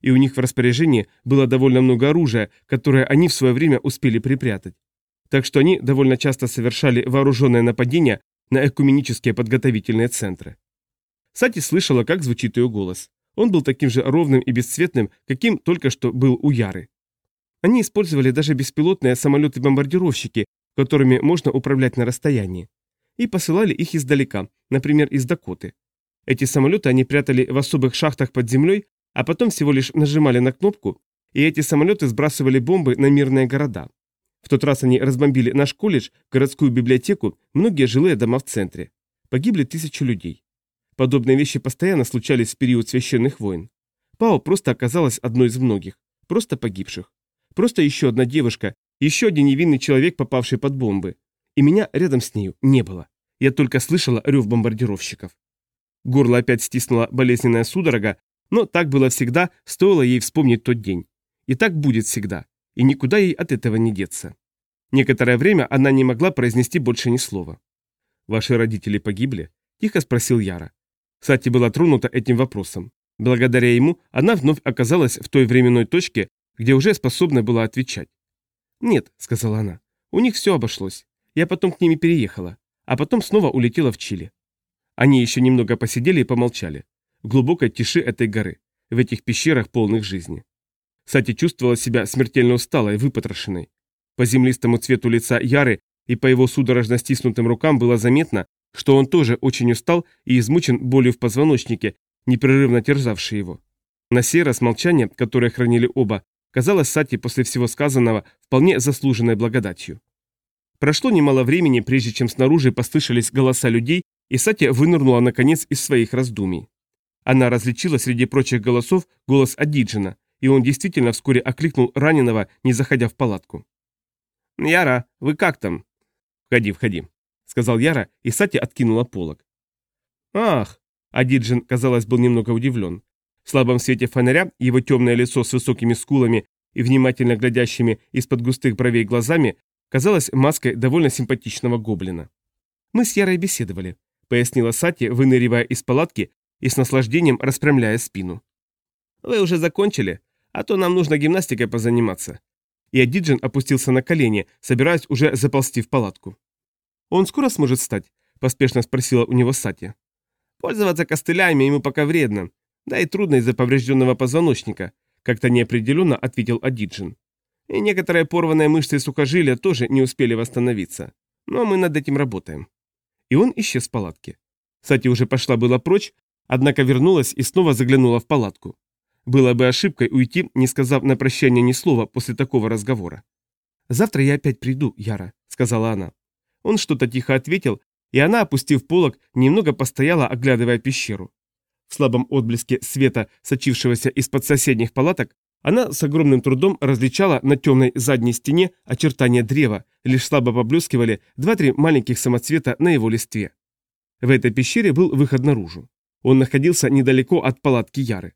И у них в распоряжении было довольно много оружия, которое они в свое время успели припрятать. Так что они довольно часто совершали вооруженные нападения на экуменические подготовительные центры. Сати слышала, как звучит ее голос. Он был таким же ровным и бесцветным, каким только что был у Яры. Они использовали даже беспилотные самолеты-бомбардировщики, которыми можно управлять на расстоянии. И посылали их издалека, например, из Дакоты. Эти самолеты они прятали в особых шахтах под землей, а потом всего лишь нажимали на кнопку, и эти самолеты сбрасывали бомбы на мирные города. В тот раз они разбомбили наш колледж, городскую библиотеку, многие жилые дома в центре. Погибли тысячи людей. Подобные вещи постоянно случались в период священных войн. Пао просто оказалась одной из многих, просто погибших. Просто еще одна девушка, еще один невинный человек, попавший под бомбы. И меня рядом с нею не было. Я только слышала рев бомбардировщиков. Горло опять стиснула болезненная судорога, но так было всегда, стоило ей вспомнить тот день. И так будет всегда. И никуда ей от этого не деться. Некоторое время она не могла произнести больше ни слова. «Ваши родители погибли?» – тихо спросил Яра. Сати была тронута этим вопросом. Благодаря ему она вновь оказалась в той временной точке, где уже способна была отвечать. «Нет», — сказала она, — «у них все обошлось. Я потом к ними переехала, а потом снова улетела в Чили». Они еще немного посидели и помолчали. В глубокой тиши этой горы, в этих пещерах полных жизни. Сати чувствовала себя смертельно усталой, выпотрошенной. По землистому цвету лица Яры и по его судорожно стиснутым рукам было заметно, что он тоже очень устал и измучен болью в позвоночнике, непрерывно терзавшей его. На сей раз молчание, которое хранили оба, казалось Сати после всего сказанного вполне заслуженной благодатью. Прошло немало времени, прежде чем снаружи послышались голоса людей, и Сати вынырнула наконец из своих раздумий. Она различила среди прочих голосов голос Адиджина, и он действительно вскоре окликнул раненого, не заходя в палатку. «Яра, вы как там?» «Входи, входи», сказал Яра, и Сати откинула полог. «Ах!» Адиджин, казалось, был немного удивлен. В слабом свете фонаря его темное лицо с высокими скулами и внимательно глядящими из-под густых бровей глазами казалось маской довольно симпатичного гоблина. «Мы с Ярой беседовали», — пояснила Сати, выныривая из палатки и с наслаждением распрямляя спину. «Вы уже закончили? А то нам нужно гимнастикой позаниматься». И Адиджин опустился на колени, собираясь уже заползти в палатку. «Он скоро сможет встать?» – поспешно спросила у него Сати. «Пользоваться костылями ему пока вредно, да и трудно из-за поврежденного позвоночника», – как-то неопределенно ответил Адиджин. «И некоторые порванные мышцы и сухожилия тоже не успели восстановиться. Но мы над этим работаем». И он исчез в палатке. Сати уже пошла была прочь, однако вернулась и снова заглянула в палатку. Было бы ошибкой уйти, не сказав на прощание ни слова после такого разговора. «Завтра я опять приду, Яра», — сказала она. Он что-то тихо ответил, и она, опустив полог, немного постояла, оглядывая пещеру. В слабом отблеске света, сочившегося из-под соседних палаток, она с огромным трудом различала на темной задней стене очертания древа, лишь слабо поблескивали два-три маленьких самоцвета на его листве. В этой пещере был выход наружу. Он находился недалеко от палатки Яры.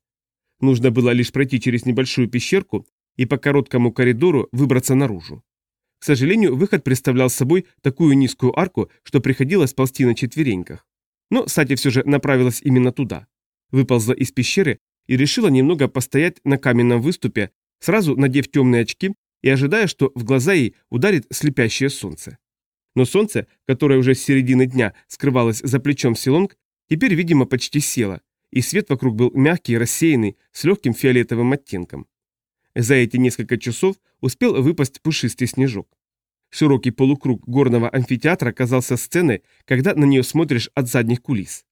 Нужно было лишь пройти через небольшую пещерку и по короткому коридору выбраться наружу. К сожалению, выход представлял собой такую низкую арку, что приходилось ползти на четвереньках. Но Сати все же направилась именно туда. Выползла из пещеры и решила немного постоять на каменном выступе, сразу надев темные очки и ожидая, что в глаза ей ударит слепящее солнце. Но солнце, которое уже с середины дня скрывалось за плечом Силонг, теперь, видимо, почти село, и свет вокруг был мягкий, рассеянный, с легким фиолетовым оттенком. За эти несколько часов успел выпасть пушистый снежок. Широкий полукруг горного амфитеатра казался сценой, когда на нее смотришь от задних кулис.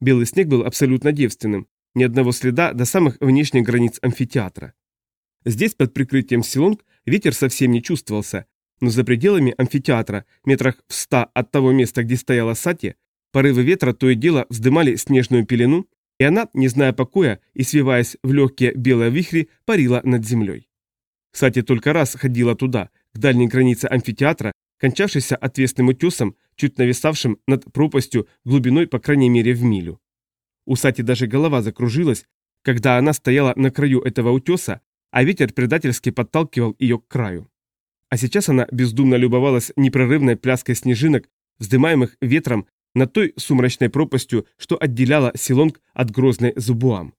Белый снег был абсолютно девственным, ни одного следа до самых внешних границ амфитеатра. Здесь под прикрытием Силонг ветер совсем не чувствовался, но за пределами амфитеатра, метрах в ста от того места, где стояла Сати, порывы ветра то и дело вздымали снежную пелену, и она, не зная покоя и свиваясь в легкие белые вихри, парила над землей. Сати только раз ходила туда, к дальней границе амфитеатра, кончавшейся отвесным утесом, чуть нависавшим над пропастью глубиной по крайней мере в милю. У Сати даже голова закружилась, когда она стояла на краю этого утеса, а ветер предательски подталкивал ее к краю. А сейчас она бездумно любовалась непрерывной пляской снежинок, вздымаемых ветром над той сумрачной пропастью, что отделяла Силонг от грозной Зубуам.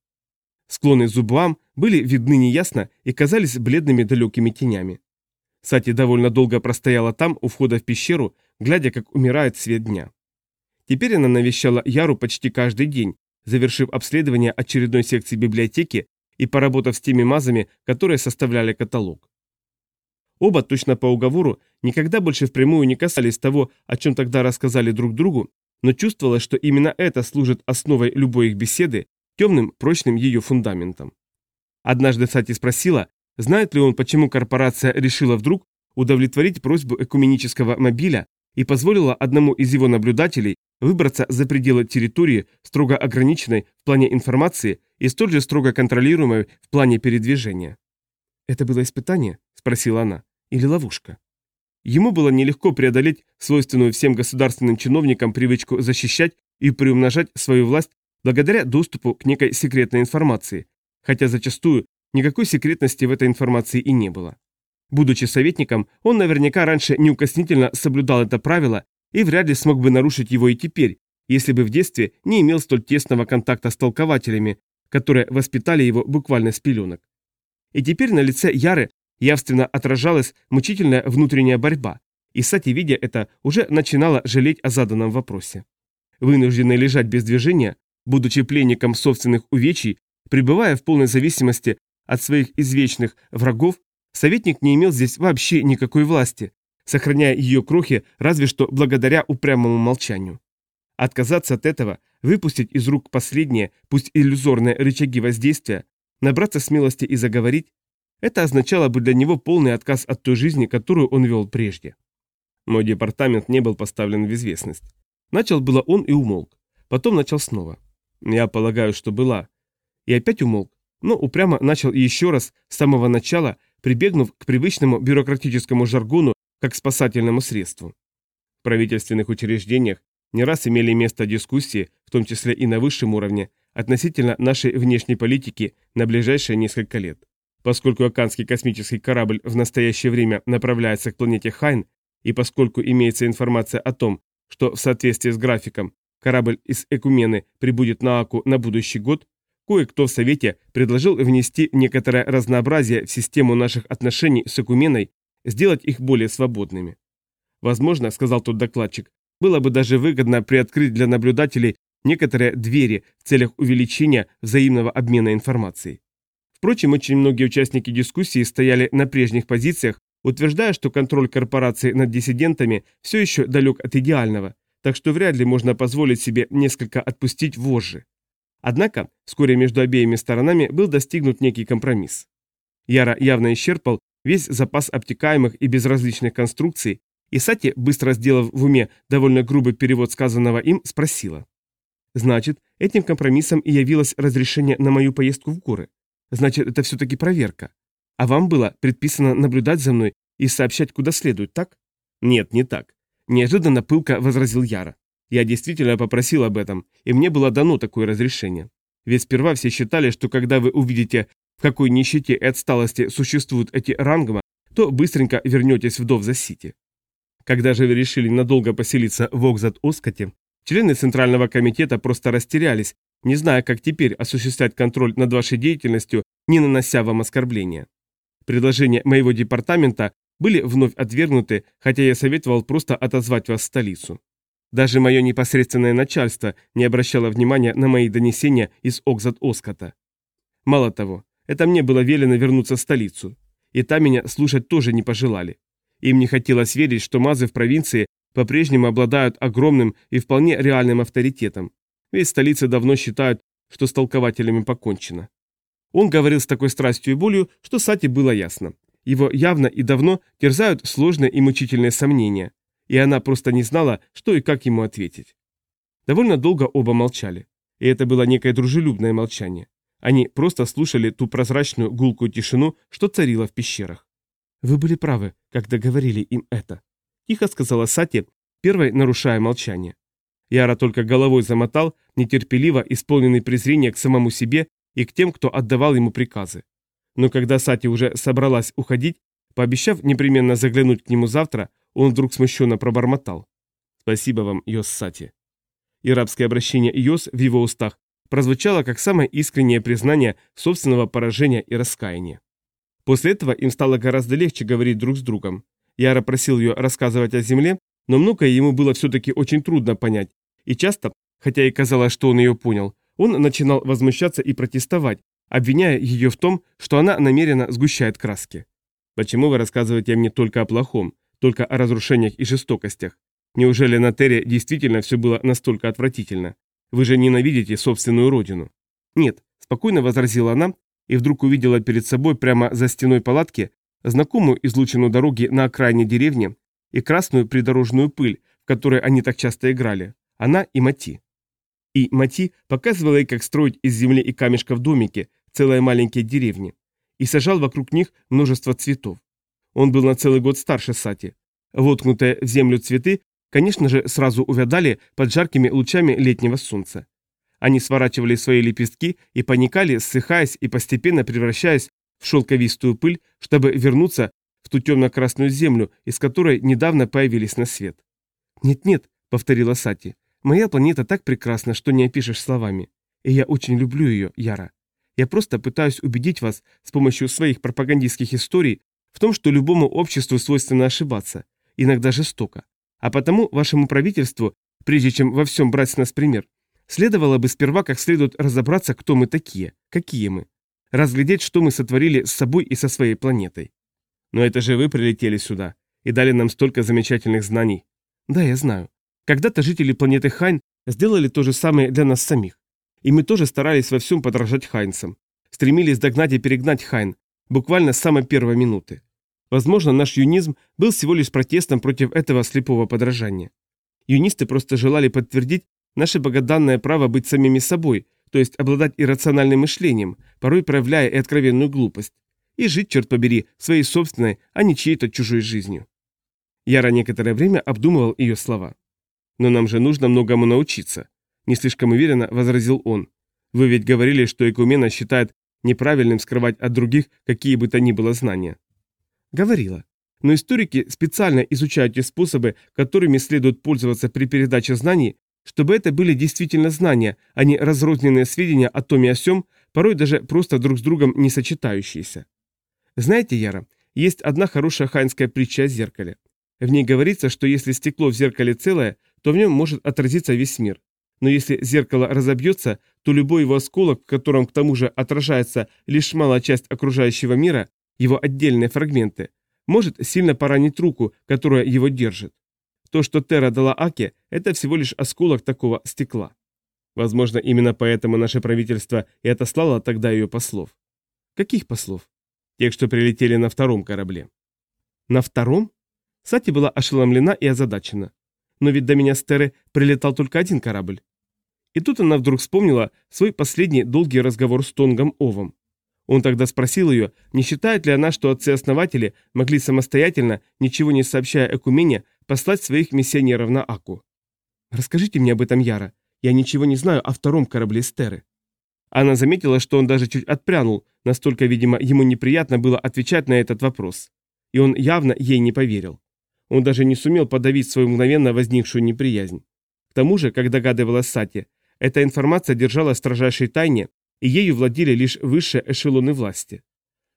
Склоны Зубуам были видны неясно и казались бледными далекими тенями. Сати довольно долго простояла там, у входа в пещеру, глядя, как умирает свет дня. Теперь она навещала Яру почти каждый день, завершив обследование очередной секции библиотеки и поработав с теми мазами, которые составляли каталог. Оба, точно по уговору, никогда больше впрямую не касались того, о чем тогда рассказали друг другу, но чувствовалось, что именно это служит основой любой их беседы, темным, прочным ее фундаментом. Однажды Сати спросила, знает ли он, почему корпорация решила вдруг удовлетворить просьбу экуменического мобиля и позволила одному из его наблюдателей выбраться за пределы территории, строго ограниченной в плане информации и столь же строго контролируемой в плане передвижения. «Это было испытание?» – спросила она. «Или ловушка?» Ему было нелегко преодолеть свойственную всем государственным чиновникам привычку защищать и приумножать свою власть благодаря доступу к некой секретной информации, хотя зачастую никакой секретности в этой информации и не было. Будучи советником, он наверняка раньше неукоснительно соблюдал это правило и вряд ли смог бы нарушить его и теперь, если бы в детстве не имел столь тесного контакта с толкователями, которые воспитали его буквально с пеленок. И теперь на лице Яры явственно отражалась мучительная внутренняя борьба, и Сати, видя это, уже начинала жалеть о заданном вопросе. Вынужденный лежать без движения, будучи пленником собственных увечий, пребывая в полной зависимости от своих извечных врагов, Советник не имел здесь вообще никакой власти, сохраняя ее крохи разве что благодаря упрямому молчанию. Отказаться от этого, выпустить из рук последние, пусть иллюзорные рычаги воздействия, набраться смелости и заговорить, это означало бы для него полный отказ от той жизни, которую он вел прежде. Мой департамент не был поставлен в известность. Начал было он и умолк. Потом начал снова. Я полагаю, что была. И опять умолк, но упрямо начал еще раз, с самого начала, прибегнув к привычному бюрократическому жаргону как спасательному средству. В правительственных учреждениях не раз имели место дискуссии, в том числе и на высшем уровне, относительно нашей внешней политики на ближайшие несколько лет. Поскольку Аканский космический корабль в настоящее время направляется к планете Хайн, и поскольку имеется информация о том, что в соответствии с графиком корабль из Экумены прибудет на Аку на будущий год, Кое-кто в Совете предложил внести некоторое разнообразие в систему наших отношений с Экуменой, сделать их более свободными. Возможно, сказал тот докладчик, было бы даже выгодно приоткрыть для наблюдателей некоторые двери в целях увеличения взаимного обмена информацией. Впрочем, очень многие участники дискуссии стояли на прежних позициях, утверждая, что контроль корпорации над диссидентами все еще далек от идеального, так что вряд ли можно позволить себе несколько отпустить вожжи. Однако вскоре между обеими сторонами был достигнут некий компромисс. Яра явно исчерпал весь запас обтекаемых и безразличных конструкций, И Сати, быстро сделав в уме довольно грубый перевод сказанного им, спросила. «Значит, этим компромиссом и явилось разрешение на мою поездку в горы. Значит, это все-таки проверка. А вам было предписано наблюдать за мной и сообщать куда следует, так?» «Нет, не так», – неожиданно пылко возразил Яра. «Я действительно попросил об этом, и мне было дано такое разрешение. Ведь сперва все считали, что когда вы увидите, в какой нищете и отсталости существуют эти рангма, то быстренько вернетесь в Довза-Сити. Когда же вы решили надолго поселиться в Окзат-Оскоте, члены Центрального комитета просто растерялись, не зная, как теперь осуществлять контроль над вашей деятельностью, не нанося вам оскорбления. Предложения моего департамента были вновь отвергнуты, хотя я советовал просто отозвать вас в столицу. Даже мое непосредственное начальство не обращало внимания на мои донесения из Окзат-Оскота. Мало того, это мне было велено вернуться в столицу, и там меня слушать тоже не пожелали. Им не хотелось верить, что мазы в провинции по-прежнему обладают огромным и вполне реальным авторитетом, ведь столицы давно считают, что с толкователями покончено. Он говорил с такой страстью и болью, что Сати было ясно. Его явно и давно терзают сложные и мучительные сомнения, и она просто не знала, что и как ему ответить. Довольно долго оба молчали, и это было некое дружелюбное молчание. Они просто слушали ту прозрачную гулкую тишину, что царила в пещерах. «Вы были правы, когда говорили им это», – тихо сказала Сати, первой нарушая молчание. Яра только головой замотал, нетерпеливо исполненный презрения к самому себе и к тем, кто отдавал ему приказы. Но когда Сати уже собралась уходить, пообещав непременно заглянуть к нему завтра, он вдруг смущенно пробормотал. «Спасибо вам, Йос Сати». И рабское обращение Йос в его устах прозвучало как самое искреннее признание собственного поражения и раскаяния. После этого им стало гораздо легче говорить друг с другом. Яра просил ее рассказывать о земле, но многое ему было все-таки очень трудно понять, и часто, хотя и казалось, что он ее понял, он начинал возмущаться и протестовать, обвиняя ее в том, что она намеренно сгущает краски. «Почему вы рассказываете мне только о плохом, только о разрушениях и жестокостях? Неужели на Терре действительно все было настолько отвратительно? Вы же ненавидите собственную родину?» «Нет», – спокойно возразила она, и вдруг увидела перед собой прямо за стеной палатки знакомую излучину дороги на окраине деревни и красную придорожную пыль, в которой они так часто играли. Она и Мати. И Мати показывала ей, как строить из земли и камешков домики, целые маленькие деревни, и сажал вокруг них множество цветов. Он был на целый год старше Сати. Воткнутые в землю цветы, конечно же, сразу увядали под жаркими лучами летнего солнца. Они сворачивали свои лепестки и паникали, ссыхаясь и постепенно превращаясь в шелковистую пыль, чтобы вернуться в ту темно-красную землю, из которой недавно появились на свет. «Нет-нет», — повторила Сати, — «моя планета так прекрасна, что не опишешь словами. И я очень люблю ее, Яра. Я просто пытаюсь убедить вас с помощью своих пропагандистских историй в том, что любому обществу свойственно ошибаться, иногда жестоко. А потому вашему правительству, прежде чем во всем брать с нас пример, Следовало бы сперва как следует разобраться, кто мы такие, какие мы. Разглядеть, что мы сотворили с собой и со своей планетой. Но это же вы прилетели сюда и дали нам столько замечательных знаний. Да, я знаю. Когда-то жители планеты Хайн сделали то же самое для нас самих. И мы тоже старались во всем подражать Хайнцам. Стремились догнать и перегнать Хайн, буквально с самой первой минуты. Возможно, наш юнизм был всего лишь протестом против этого слепого подражания. Юнисты просто желали подтвердить, Наше богоданное право быть самими собой, то есть обладать иррациональным мышлением, порой проявляя и откровенную глупость. И жить, черт побери, своей собственной, а не чьей-то чужой жизнью. Яра некоторое время обдумывал ее слова. «Но нам же нужно многому научиться», – не слишком уверенно возразил он. «Вы ведь говорили, что Экумена считает неправильным скрывать от других какие бы то ни было знания». «Говорила. Но историки специально изучают те способы, которыми следует пользоваться при передаче знаний, чтобы это были действительно знания, а не разрозненные сведения о том и о сём, порой даже просто друг с другом не сочетающиеся. Знаете, Яра, есть одна хорошая хайнская притча о зеркале. В ней говорится, что если стекло в зеркале целое, то в нем может отразиться весь мир. Но если зеркало разобьется, то любой его осколок, в котором к тому же отражается лишь малая часть окружающего мира, его отдельные фрагменты, может сильно поранить руку, которая его держит. То, что Терра дала Аке, это всего лишь осколок такого стекла. Возможно, именно поэтому наше правительство и отослало тогда ее послов. Каких послов? Тех, что прилетели на втором корабле. На втором? Сати была ошеломлена и озадачена. Но ведь до меня с Терры прилетал только один корабль. И тут она вдруг вспомнила свой последний долгий разговор с Тонгом Овом. Он тогда спросил ее, не считает ли она, что отцы-основатели могли самостоятельно, ничего не сообщая Экумене, послать своих миссионеров на Аку. «Расскажите мне об этом, Яра. Я ничего не знаю о втором корабле Стеры». Она заметила, что он даже чуть отпрянул, настолько, видимо, ему неприятно было отвечать на этот вопрос. И он явно ей не поверил. Он даже не сумел подавить свою мгновенно возникшую неприязнь. К тому же, как догадывалась Сати, эта информация держалась в строжайшей тайне, и ею владели лишь высшие эшелоны власти.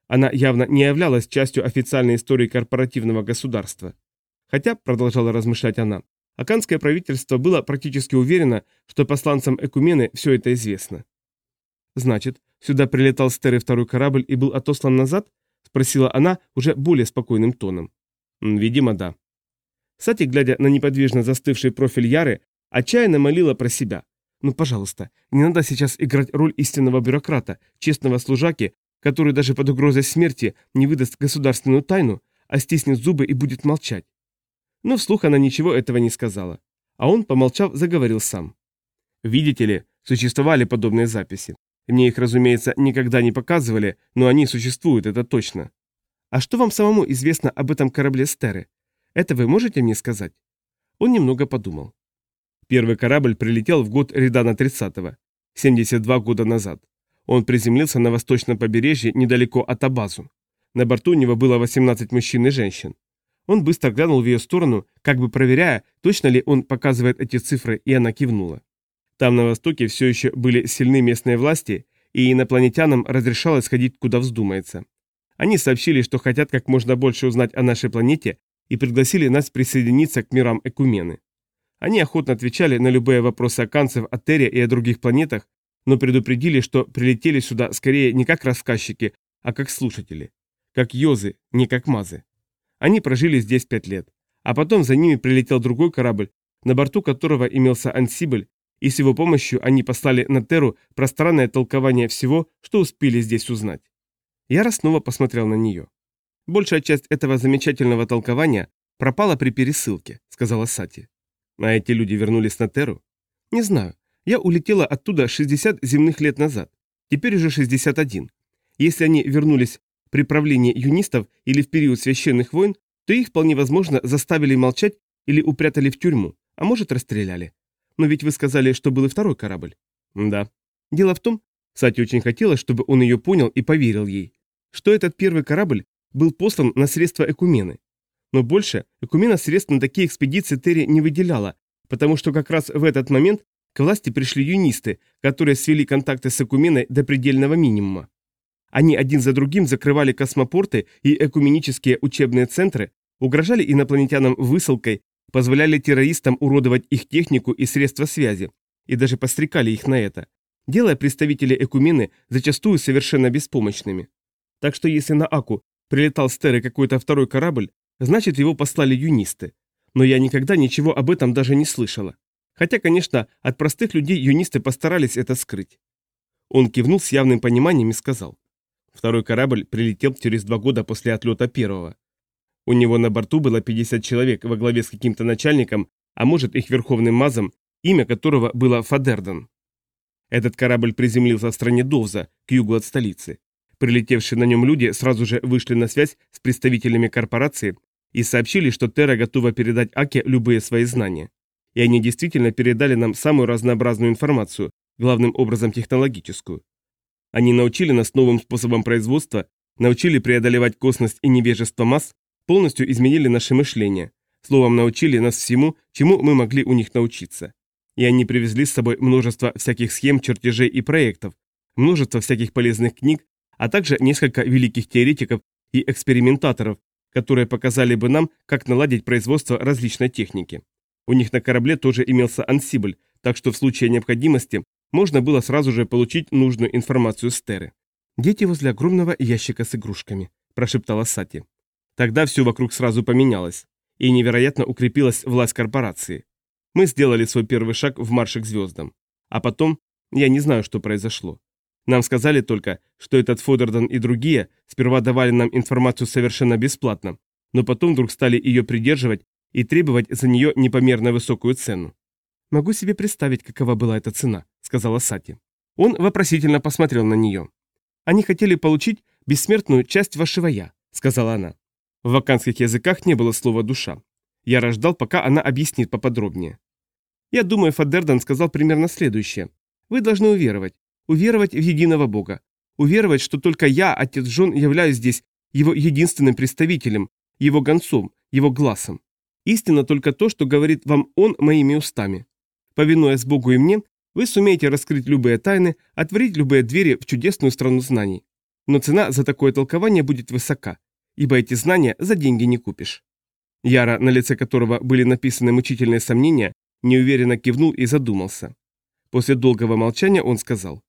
Она явно не являлась частью официальной истории корпоративного государства. Хотя, продолжала размышлять она, Аканское правительство было практически уверено, что посланцам Экумены все это известно. «Значит, сюда прилетал Стеры второй корабль и был отослан назад?» – спросила она уже более спокойным тоном. «Видимо, да». Сати, глядя на неподвижно застывший профиль Яры, отчаянно молила про себя. «Ну, пожалуйста, не надо сейчас играть роль истинного бюрократа, честного служаки, который даже под угрозой смерти не выдаст государственную тайну, а стиснет зубы и будет молчать». Но вслух она ничего этого не сказала. А он, помолчав, заговорил сам. «Видите ли, существовали подобные записи. Мне их, разумеется, никогда не показывали, но они существуют, это точно. А что вам самому известно об этом корабле Стеры? Это вы можете мне сказать? Он немного подумал. Первый корабль прилетел в год Редана 30-го, 72 года назад. Он приземлился на восточном побережье недалеко от Абазу. На борту у него было 18 мужчин и женщин. Он быстро глянул в ее сторону, как бы проверяя, точно ли он показывает эти цифры, и она кивнула. Там на востоке все еще были сильны местные власти, и инопланетянам разрешалось ходить куда вздумается. Они сообщили, что хотят как можно больше узнать о нашей планете и пригласили нас присоединиться к мирам Экумены. Они охотно отвечали на любые вопросы оканцев о Терре и о других планетах, но предупредили, что прилетели сюда скорее не как рассказчики, а как слушатели. Как йозы, не как мазы. Они прожили здесь пять лет. А потом за ними прилетел другой корабль, на борту которого имелся ансибль, и с его помощью они послали на Терру пространное толкование всего, что успели здесь узнать. Я снова посмотрел на нее. Большая часть этого замечательного толкования пропала при пересылке, сказала Сати. А эти люди вернулись на Терру? Не знаю. Я улетела оттуда 60 земных лет назад. Теперь уже 61. Если они вернулись при правлении юнистов или в период священных войн, то их вполне возможно заставили молчать или упрятали в тюрьму, а может расстреляли. Но ведь вы сказали, что был и второй корабль. Да. Дело в том, Сати очень хотела, чтобы он ее понял и поверил ей, что этот первый корабль был послан на средства Экумены. Но больше Экумена средств на такие экспедиции Терри не выделяла, потому что как раз в этот момент к власти пришли юнисты, которые свели контакты с Экуменой до предельного минимума. Они один за другим закрывали космопорты и экуменические учебные центры, угрожали инопланетянам высылкой позволяли террористам уродовать их технику и средства связи, и даже пострекали их на это, делая представителей Экумены зачастую совершенно беспомощными. Так что если на Аку прилетал с Терры какой-то второй корабль, значит его послали юнисты. Но я никогда ничего об этом даже не слышала. Хотя, конечно, от простых людей юнисты постарались это скрыть. Он кивнул с явным пониманием и сказал. Второй корабль прилетел через два года после отлета первого. У него на борту было 50 человек во главе с каким-то начальником, а может их верховным мазом, имя которого было Фадерден. Этот корабль приземлился в стране Довза, к югу от столицы. Прилетевшие на нем люди сразу же вышли на связь с представителями корпорации и сообщили, что Терра готова передать Аке любые свои знания. И они действительно передали нам самую разнообразную информацию, главным образом технологическую. Они научили нас новым способам производства, научили преодолевать косность и невежество масс, полностью изменили наше мышление, словом научили нас всему, чему мы могли у них научиться. И они привезли с собой множество всяких схем, чертежей и проектов, множество всяких полезных книг, а также несколько великих теоретиков и экспериментаторов, которые показали бы нам, как наладить производство различной техники. У них на корабле тоже имелся ансибль, так что в случае необходимости можно было сразу же получить нужную информацию с Терры. «Дети возле огромного ящика с игрушками», – прошептала Сати. Тогда все вокруг сразу поменялось, и невероятно укрепилась власть корпорации. Мы сделали свой первый шаг в марше к звездам. А потом, я не знаю, что произошло. Нам сказали только, что этот Фодердон и другие сперва давали нам информацию совершенно бесплатно, но потом вдруг стали ее придерживать и требовать за нее непомерно высокую цену. «Могу себе представить, какова была эта цена», — сказала Сати. Он вопросительно посмотрел на нее. «Они хотели получить бессмертную часть вашего «я», — сказала она. В ваканских языках не было слова «душа». Я рождал, пока она объяснит поподробнее. Я думаю, Фадердан сказал примерно следующее. Вы должны уверовать. Уверовать в единого Бога. Уверовать, что только я, отец Джон, являюсь здесь его единственным представителем, его гонцом, его глазом. Истина только то, что говорит вам он моими устами. Повинуясь Богу и мне, вы сумеете раскрыть любые тайны, отворить любые двери в чудесную страну знаний. Но цена за такое толкование будет высока, ибо эти знания за деньги не купишь. Яра, на лице которого были написаны мучительные сомнения, неуверенно кивнул и задумался. После долгого молчания он сказал.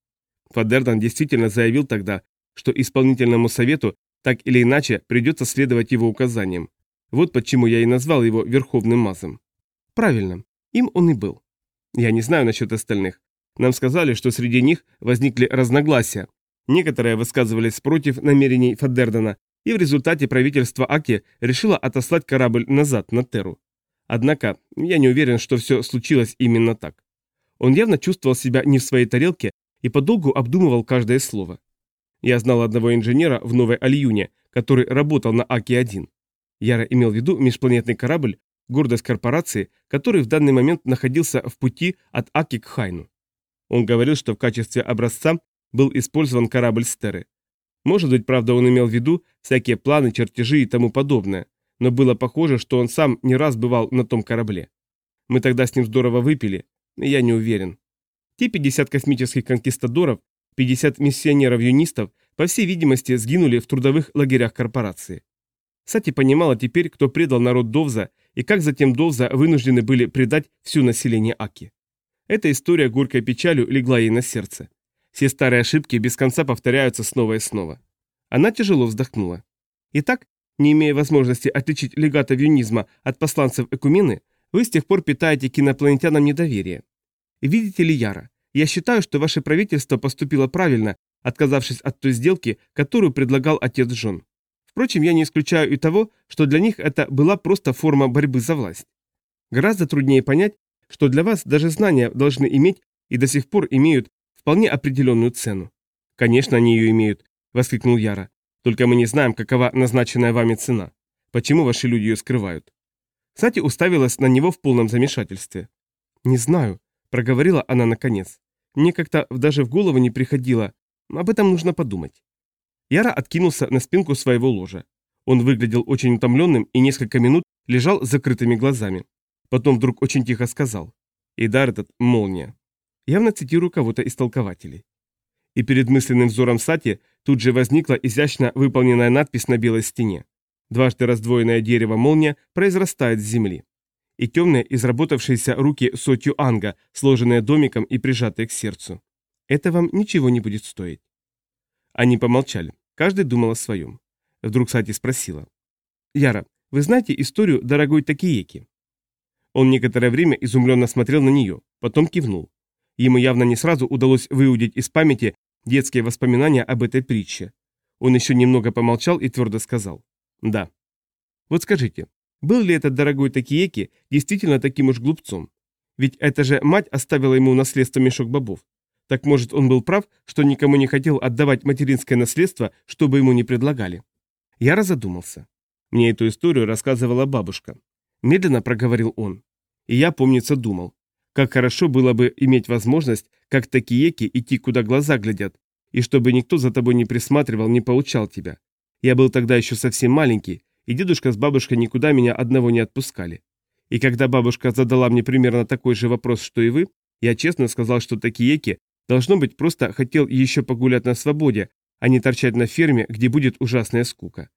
Фадердан действительно заявил тогда, что исполнительному совету так или иначе придется следовать его указаниям. Вот почему я и назвал его Верховным Мазом. Правильно, им он и был. Я не знаю насчет остальных. Нам сказали, что среди них возникли разногласия. Некоторые высказывались против намерений Фадердана, и в результате правительство Аки решило отослать корабль назад на Терру. Однако я не уверен, что все случилось именно так. Он явно чувствовал себя не в своей тарелке и подолгу обдумывал каждое слово. Я знал одного инженера в Новой Альюне, который работал на Аки-1. Яра имел в виду межпланетный корабль, гордость корпорации, который в данный момент находился в пути от Аки к Хайну. Он говорил, что в качестве образца был использован корабль Стеры. Может быть, правда, он имел в виду всякие планы, чертежи и тому подобное, но было похоже, что он сам не раз бывал на том корабле. Мы тогда с ним здорово выпили, я не уверен. Те 50 космических конкистадоров, 50 миссионеров-юнистов, по всей видимости, сгинули в трудовых лагерях корпорации. Сати понимала теперь, кто предал народ Довза и как затем Довза вынуждены были предать все население Аки. Эта история горькой печалью легла ей на сердце. Все старые ошибки без конца повторяются снова и снова. Она тяжело вздохнула. Итак, не имея возможности отличить легатов юнизма от посланцев Экумены, вы с тех пор питаете к инопланетянам недоверие. Видите ли, Яра, я считаю, что ваше правительство поступило правильно, отказавшись от той сделки, которую предлагал отец Джон. Впрочем, я не исключаю и того, что для них это была просто форма борьбы за власть. Гораздо труднее понять, что для вас даже знания должны иметь и до сих пор имеют вполне определенную цену. Конечно, они ее имеют, воскликнул Яра. Только мы не знаем, какова назначенная вами цена. Почему ваши люди ее скрывают? Сати уставилась на него в полном замешательстве. «Не знаю», — проговорила она наконец. «Мне как-то даже в голову не приходило. Об этом нужно подумать». Яра откинулся на спинку своего ложа. Он выглядел очень утомленным и несколько минут лежал с закрытыми глазами. Потом вдруг очень тихо сказал. «Идар этот — молния». Явно цитирую кого-то из толкователей. И перед мысленным взором Сати тут же возникла изящно выполненная надпись на белой стене. Дважды раздвоенное дерево молния произрастает с земли. И темные, изработавшиеся руки сотью анга, сложенные домиком и прижатые к сердцу. Это вам ничего не будет стоить. Они помолчали. Каждый думал о своем. Вдруг Сати спросила. «Яра, вы знаете историю дорогой Такиеки?» Он некоторое время изумленно смотрел на нее, потом кивнул. Ему явно не сразу удалось выудить из памяти детские воспоминания об этой притче. Он еще немного помолчал и твердо сказал. Да. Вот скажите, был ли этот дорогой Такиеки действительно таким уж глупцом? Ведь это же мать оставила ему наследство мешок бобов. Так может он был прав, что никому не хотел отдавать материнское наследство, чтобы ему не предлагали? Я разодумался. Мне эту историю рассказывала бабушка. Медленно проговорил он. И я, помнится, думал. Как хорошо было бы иметь возможность, как Такиеки, идти, куда глаза глядят, и чтобы никто за тобой не присматривал, не поучал тебя. Я был тогда еще совсем маленький, и дедушка с бабушкой никуда меня одного не отпускали. И когда бабушка задала мне примерно такой же вопрос, что и вы, я честно сказал, что Такиеки, должно быть, просто хотел еще погулять на свободе, а не торчать на ферме, где будет ужасная скука.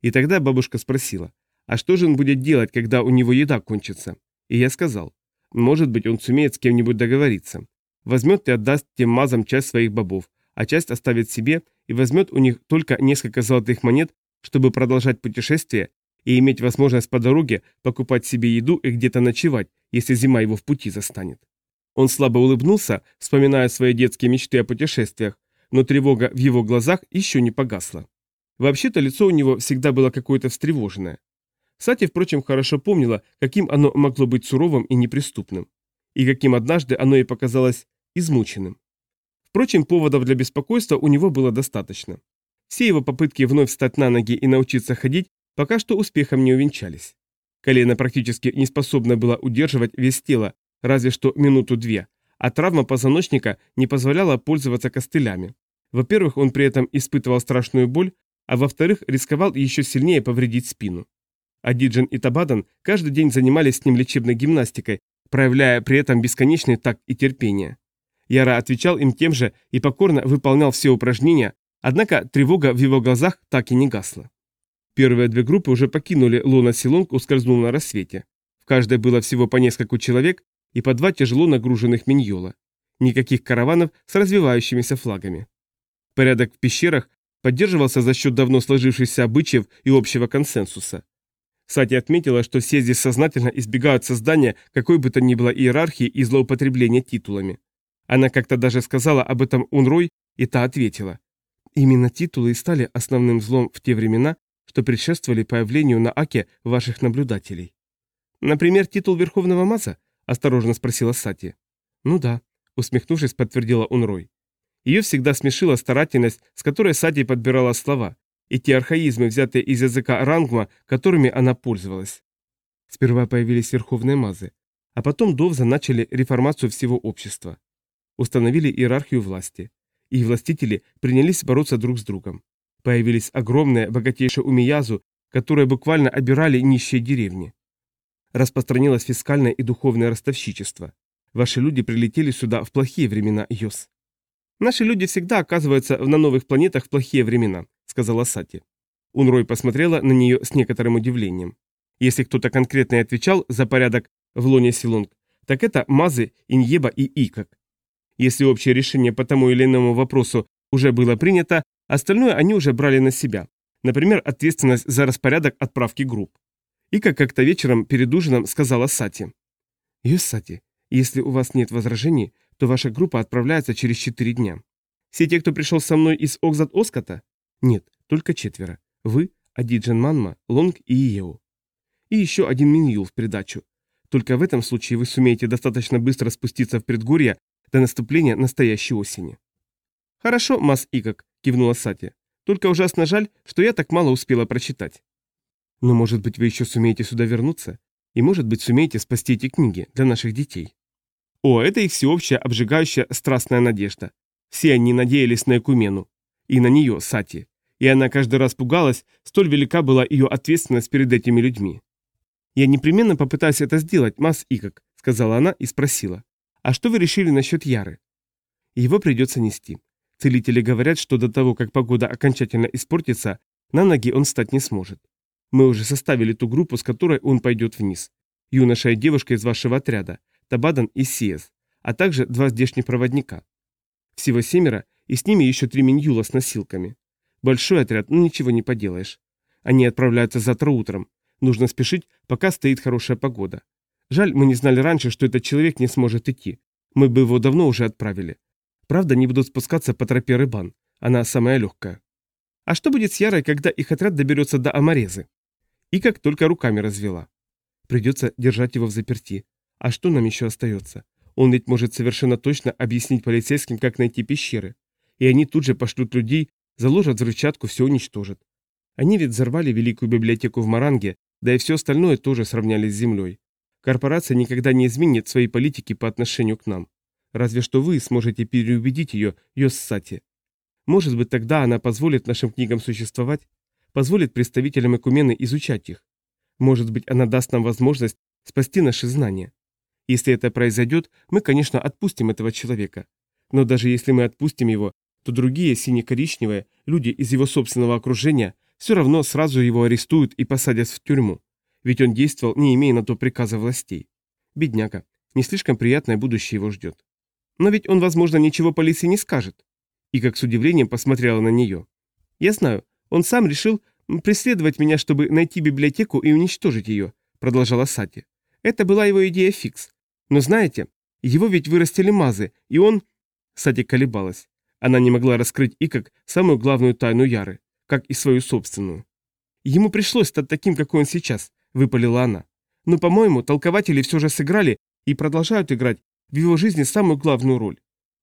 И тогда бабушка спросила, а что же он будет делать, когда у него еда кончится? И я сказал, может быть, он сумеет с кем-нибудь договориться. Возьмет и отдаст тем мазам часть своих бобов, а часть оставит себе и возьмет у них только несколько золотых монет, чтобы продолжать путешествие и иметь возможность по дороге покупать себе еду и где-то ночевать, если зима его в пути застанет. Он слабо улыбнулся, вспоминая свои детские мечты о путешествиях, но тревога в его глазах еще не погасла. Вообще-то лицо у него всегда было какое-то встревоженное. Сати, впрочем, хорошо помнила, каким оно могло быть суровым и неприступным, и каким однажды оно ей показалось измученным. Впрочем, поводов для беспокойства у него было достаточно. Все его попытки вновь встать на ноги и научиться ходить пока что успехом не увенчались. Колено практически не способно было удерживать вес тела, разве что минуту-две, а травма позвоночника не позволяла пользоваться костылями. Во-первых, он при этом испытывал страшную боль, а во-вторых, рисковал еще сильнее повредить спину. А Диджин и Табадан каждый день занимались с ним лечебной гимнастикой, проявляя при этом бесконечный такт и терпение. Яра отвечал им тем же и покорно выполнял все упражнения, однако тревога в его глазах так и не гасла. Первые две группы уже покинули Луна Силонг, ускользнув на рассвете. В каждой было всего по нескольку человек и по два тяжело нагруженных миньола. Никаких караванов с развивающимися флагами. Порядок в пещерах поддерживался за счет давно сложившихся обычаев и общего консенсуса. Сати отметила, что все здесь сознательно избегают создания какой бы то ни было иерархии и злоупотребления титулами. Она как-то даже сказала об этом Унрой, и та ответила. Именно титулы и стали основным злом в те времена, что предшествовали появлению на Аке ваших наблюдателей. Например, титул Верховного Маза? Осторожно спросила Сати. Ну да, усмехнувшись, подтвердила Унрой. Ее всегда смешила старательность, с которой Сати подбирала слова, и те архаизмы, взятые из языка рангма, которыми она пользовалась. Сперва появились верховные мазы, а потом Довза начали реформацию всего общества. Установили иерархию власти, и властители принялись бороться друг с другом. Появились огромные, богатейшие умиязу, которые буквально обирали нищие деревни. Распространилось фискальное и духовное ростовщичество. Ваши люди прилетели сюда в плохие времена, Йос. Наши люди всегда оказываются на новых планетах в плохие времена, сказала Сати. Унрой посмотрела на нее с некоторым удивлением. Если кто-то конкретно отвечал за порядок в лоне Силонг, так это Мазы, Иньеба и Икак. Если общее решение по тому или иному вопросу уже было принято, остальное они уже брали на себя. Например, ответственность за распорядок отправки групп. Ика как-то вечером перед ужином сказала Сати. «Юс, Сати, если у вас нет возражений, то ваша группа отправляется через четыре дня. Все те, кто пришел со мной из Окзат-Оскота? Нет, только четверо. Вы, Адиджан Манма, Лонг и Иеу. И еще один Миньюл в придачу. Только в этом случае вы сумеете достаточно быстро спуститься в предгорье до наступления настоящей осени. «Хорошо, Мас Икак», — кивнула Сати. «Только ужасно жаль, что я так мало успела прочитать». «Но, может быть, вы еще сумеете сюда вернуться? И, может быть, сумеете спасти эти книги для наших детей?» О, это их всеобщая, обжигающая, страстная надежда. Все они надеялись на Экумену. И на нее, Сати. И она каждый раз пугалась, столь велика была ее ответственность перед этими людьми. «Я непременно попытаюсь это сделать, Мас Икак», — сказала она и спросила. «А что вы решили насчет Яры?» «Его придется нести. Целители говорят, что до того, как погода окончательно испортится, на ноги он встать не сможет. Мы уже составили ту группу, с которой он пойдет вниз. Юноша и девушка из вашего отряда, Табадан и Сиес, а также два здешних проводника. Всего семеро, и с ними еще три миньюла с носилками. Большой отряд, ну ничего не поделаешь. Они отправляются завтра утром. Нужно спешить, пока стоит хорошая погода. Жаль, мы не знали раньше, что этот человек не сможет идти. Мы бы его давно уже отправили. Правда, не будут спускаться по тропе Рыбан. Она самая легкая. А что будет с Ярой, когда их отряд доберется до Аморезы? И как только руками развела. Придется держать его в заперти. А что нам еще остается? Он ведь может совершенно точно объяснить полицейским, как найти пещеры. И они тут же пошлют людей, заложат взрывчатку, все уничтожат. Они ведь взорвали великую библиотеку в Маранге, да и все остальное тоже сравняли с землей. Корпорация никогда не изменит свои политики по отношению к нам. Разве что вы сможете переубедить ее, Йоссати. Может быть, тогда она позволит нашим книгам существовать, позволит представителям Экумены изучать их. Может быть, она даст нам возможность спасти наши знания. Если это произойдет, мы, конечно, отпустим этого человека. Но даже если мы отпустим его, то другие сине-коричневые, люди из его собственного окружения, все равно сразу его арестуют и посадят в тюрьму. Ведь он действовал, не имея на то приказа властей. Бедняга. Не слишком приятное будущее его ждет. Но ведь он, возможно, ничего полиции не скажет. И как с удивлением посмотрела на нее. Я знаю, он сам решил преследовать меня, чтобы найти библиотеку и уничтожить ее, продолжала Сати. Это была его идея фикс. Но знаете, его ведь вырастили мазы, и он... Сати колебалась. Она не могла раскрыть и как самую главную тайну Яры, как и свою собственную. Ему пришлось стать таким, какой он сейчас, — выпалила она. «Но, по-моему, толкователи все же сыграли и продолжают играть в его жизни самую главную роль.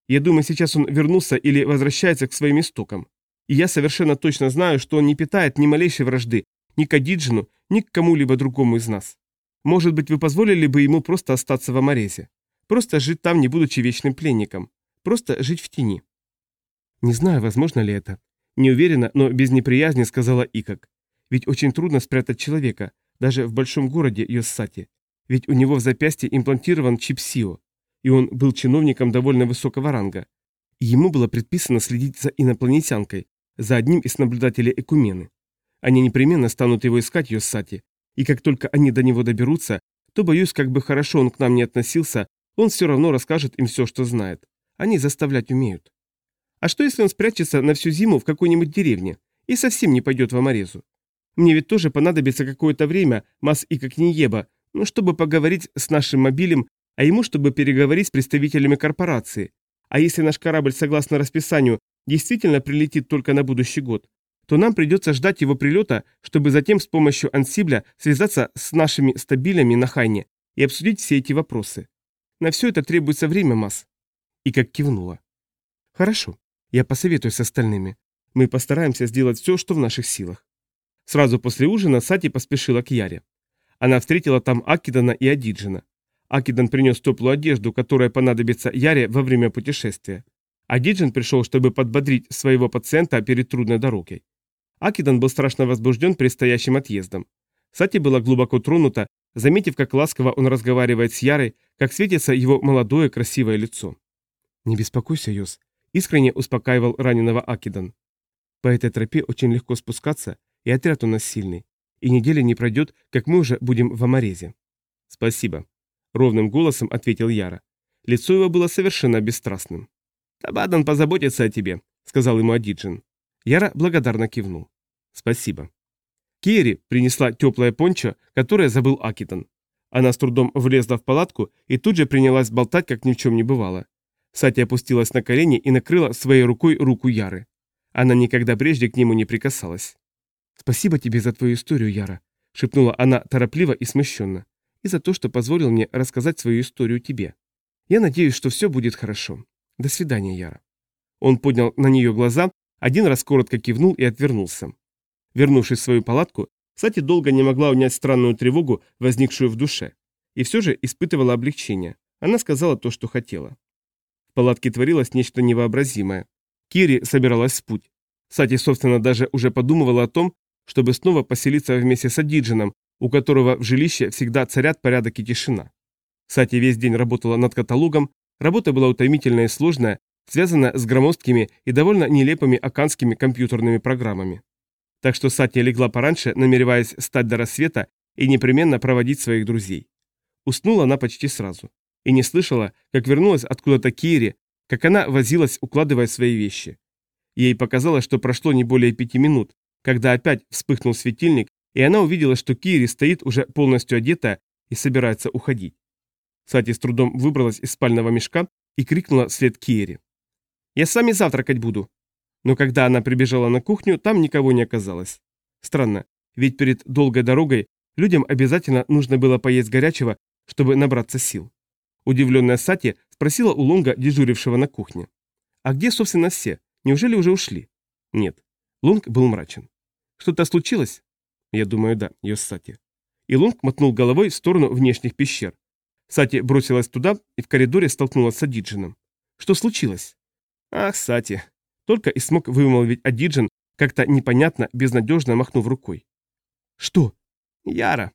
Я думаю, сейчас он вернулся или возвращается к своим истокам. И я совершенно точно знаю, что он не питает ни малейшей вражды ни к Адиджину, ни к кому-либо другому из нас. Может быть, вы позволили бы ему просто остаться в Аморезе? Просто жить там, не будучи вечным пленником. Просто жить в тени. Не знаю, возможно ли это. Не уверена, но без неприязни сказала Икак. Ведь очень трудно спрятать человека, даже в большом городе Йоссати. Ведь у него в запястье имплантирован чип СИО, и он был чиновником довольно высокого ранга. Ему было предписано следить за инопланетянкой, за одним из наблюдателей Экумены. Они непременно станут его искать, Йоссати, и как только они до него доберутся, то, боюсь, как бы хорошо он к нам не относился, он все равно расскажет им все, что знает. Они заставлять умеют. А что, если он спрячется на всю зиму в какой-нибудь деревне и совсем не пойдет в Аморезу? Мне ведь тоже понадобится какое-то время, Мас и как Ниеба, ну, чтобы поговорить с нашим мобилем, а ему, чтобы переговорить с представителями корпорации. А если наш корабль, согласно расписанию, действительно прилетит только на будущий год, то нам придется ждать его прилета, чтобы затем с помощью ансибля связаться с нашими стабилями на Хайне и обсудить все эти вопросы. На все это требуется время, Масс. И как кивнула. Хорошо, я посоветую с остальными. Мы постараемся сделать все, что в наших силах. Сразу после ужина Сати поспешила к Яре. Она встретила там Акидана и Адиджина. Акидан принес теплую одежду, которая понадобится Яре во время путешествия. Адиджин пришел, чтобы подбодрить своего пациента перед трудной дорогой. Акидан был страшно возбужден предстоящим отъездом. Сати была глубоко тронута, заметив, как ласково он разговаривает с Ярой, как светится его молодое красивое лицо. «Не беспокойся, Йос», — искренне успокаивал раненого Акидан. «По этой тропе очень легко спускаться, и отряд у нас сильный. И недели не пройдет, как мы уже будем в Аморезе». «Спасибо», — ровным голосом ответил Яра. Лицо его было совершенно бесстрастным. «Табадан позаботится о тебе», — сказал ему Адиджин. Яра благодарно кивнул. «Спасибо». Киери принесла теплое пончо, которое забыл Акитон. Она с трудом влезла в палатку и тут же принялась болтать, как ни в чем не бывало. Сати опустилась на колени и накрыла своей рукой руку Яры. Она никогда прежде к нему не прикасалась. «Спасибо тебе за твою историю, Яра», — шепнула она торопливо и смущенно, «и за то, что позволил мне рассказать свою историю тебе. Я надеюсь, что все будет хорошо. До свидания, Яра». Он поднял на нее глаза один раз коротко кивнул и отвернулся. Вернувшись в свою палатку, Сати долго не могла унять странную тревогу, возникшую в душе. И все же испытывала облегчение. Она сказала то, что хотела. В палатке творилось нечто невообразимое. Кири собиралась в путь. Сати, собственно, даже уже подумывала о том, чтобы снова поселиться вместе с Адиджином, у которого в жилище всегда царят порядок и тишина. Сати весь день работала над каталогом, работа была утомительная и сложная, связана с громоздкими и довольно нелепыми аканскими компьютерными программами. Так что Сатья легла пораньше, намереваясь стать до рассвета и непременно проводить своих друзей. Уснула она почти сразу. И не слышала, как вернулась откуда-то Кири, как она возилась, укладывая свои вещи. Ей показалось, что прошло не более пяти минут, когда опять вспыхнул светильник, и она увидела, что Кири стоит уже полностью одетая и собирается уходить. Сати с трудом выбралась из спального мешка и крикнула вслед Кири. Я с вами завтракать буду». Но когда она прибежала на кухню, там никого не оказалось. Странно, ведь перед долгой дорогой людям обязательно нужно было поесть горячего, чтобы набраться сил. Удивленная Сати спросила у Лунга, дежурившего на кухне. «А где, собственно, все? Неужели уже ушли?» «Нет». Лунг был мрачен. «Что-то случилось?» «Я думаю, да, ее Сати». И Лунг мотнул головой в сторону внешних пещер. Сати бросилась туда и в коридоре столкнулась с Адиджином. «Что случилось?» Ах, Сати. Только и смог вымолвить Адиджин, как-то непонятно, безнадежно махнув рукой. Что? Яра.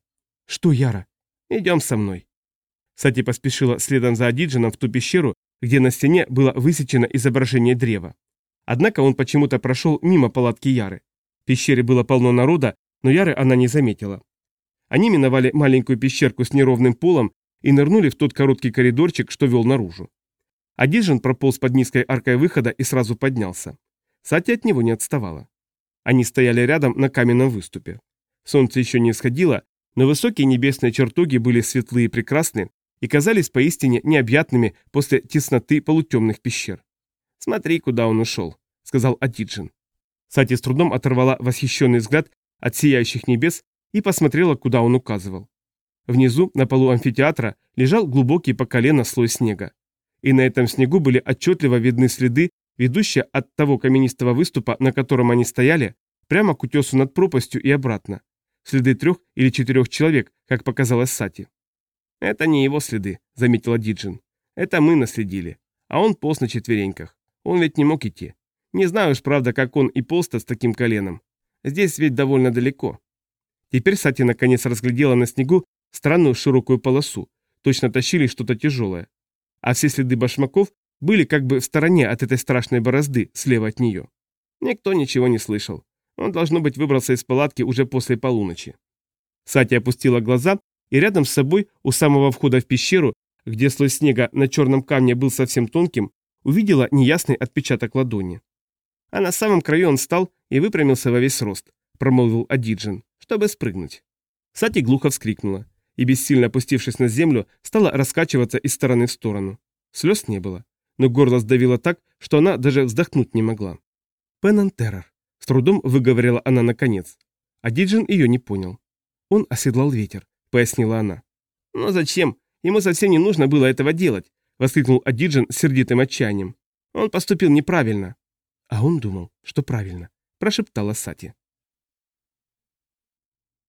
Что Яра? Идем со мной. Сати поспешила следом за Адиджином в ту пещеру, где на стене было высечено изображение древа. Однако он почему-то прошел мимо палатки Яры. В пещере было полно народа, но Яры она не заметила. Они миновали маленькую пещерку с неровным полом и нырнули в тот короткий коридорчик, что вел наружу. Адижин прополз под низкой аркой выхода и сразу поднялся. Сати от него не отставала. Они стояли рядом на каменном выступе. Солнце еще не всходило, но высокие небесные чертоги были светлые и прекрасны и казались поистине необъятными после тесноты полутемных пещер. «Смотри, куда он ушел», — сказал Адиджин. Сати с трудом оторвала восхищенный взгляд от сияющих небес и посмотрела, куда он указывал. Внизу, на полу амфитеатра, лежал глубокий по колено слой снега. И на этом снегу были отчетливо видны следы, ведущие от того каменистого выступа, на котором они стояли, прямо к утесу над пропастью и обратно. Следы трех или четырех человек, как показалось Сати. «Это не его следы», — заметила Диджин. «Это мы наследили. А он полз на четвереньках. Он ведь не мог идти. Не знаю уж, правда, как он и полз-то с таким коленом. Здесь ведь довольно далеко». Теперь Сати наконец разглядела на снегу странную широкую полосу. Точно тащили что-то тяжелое. А все следы башмаков были как бы в стороне от этой страшной борозды, слева от нее. Никто ничего не слышал. Он, должно быть, выбрался из палатки уже после полуночи. Сати опустила глаза, и рядом с собой, у самого входа в пещеру, где слой снега на черном камне был совсем тонким, увидела неясный отпечаток ладони. А на самом краю он встал и выпрямился во весь рост, промолвил Адиджин, чтобы спрыгнуть. Сати глухо вскрикнула и, бессильно опустившись на землю, стала раскачиваться из стороны в сторону. Слез не было, но горло сдавило так, что она даже вздохнуть не могла. «Пенантеррор», — с трудом выговорила она наконец. А Диджин ее не понял. «Он оседлал ветер», — пояснила она. «Но зачем? Ему совсем не нужно было этого делать», — воскликнул Адиджин с сердитым отчаянием. «Он поступил неправильно». «А он думал, что правильно», — прошептала Сати.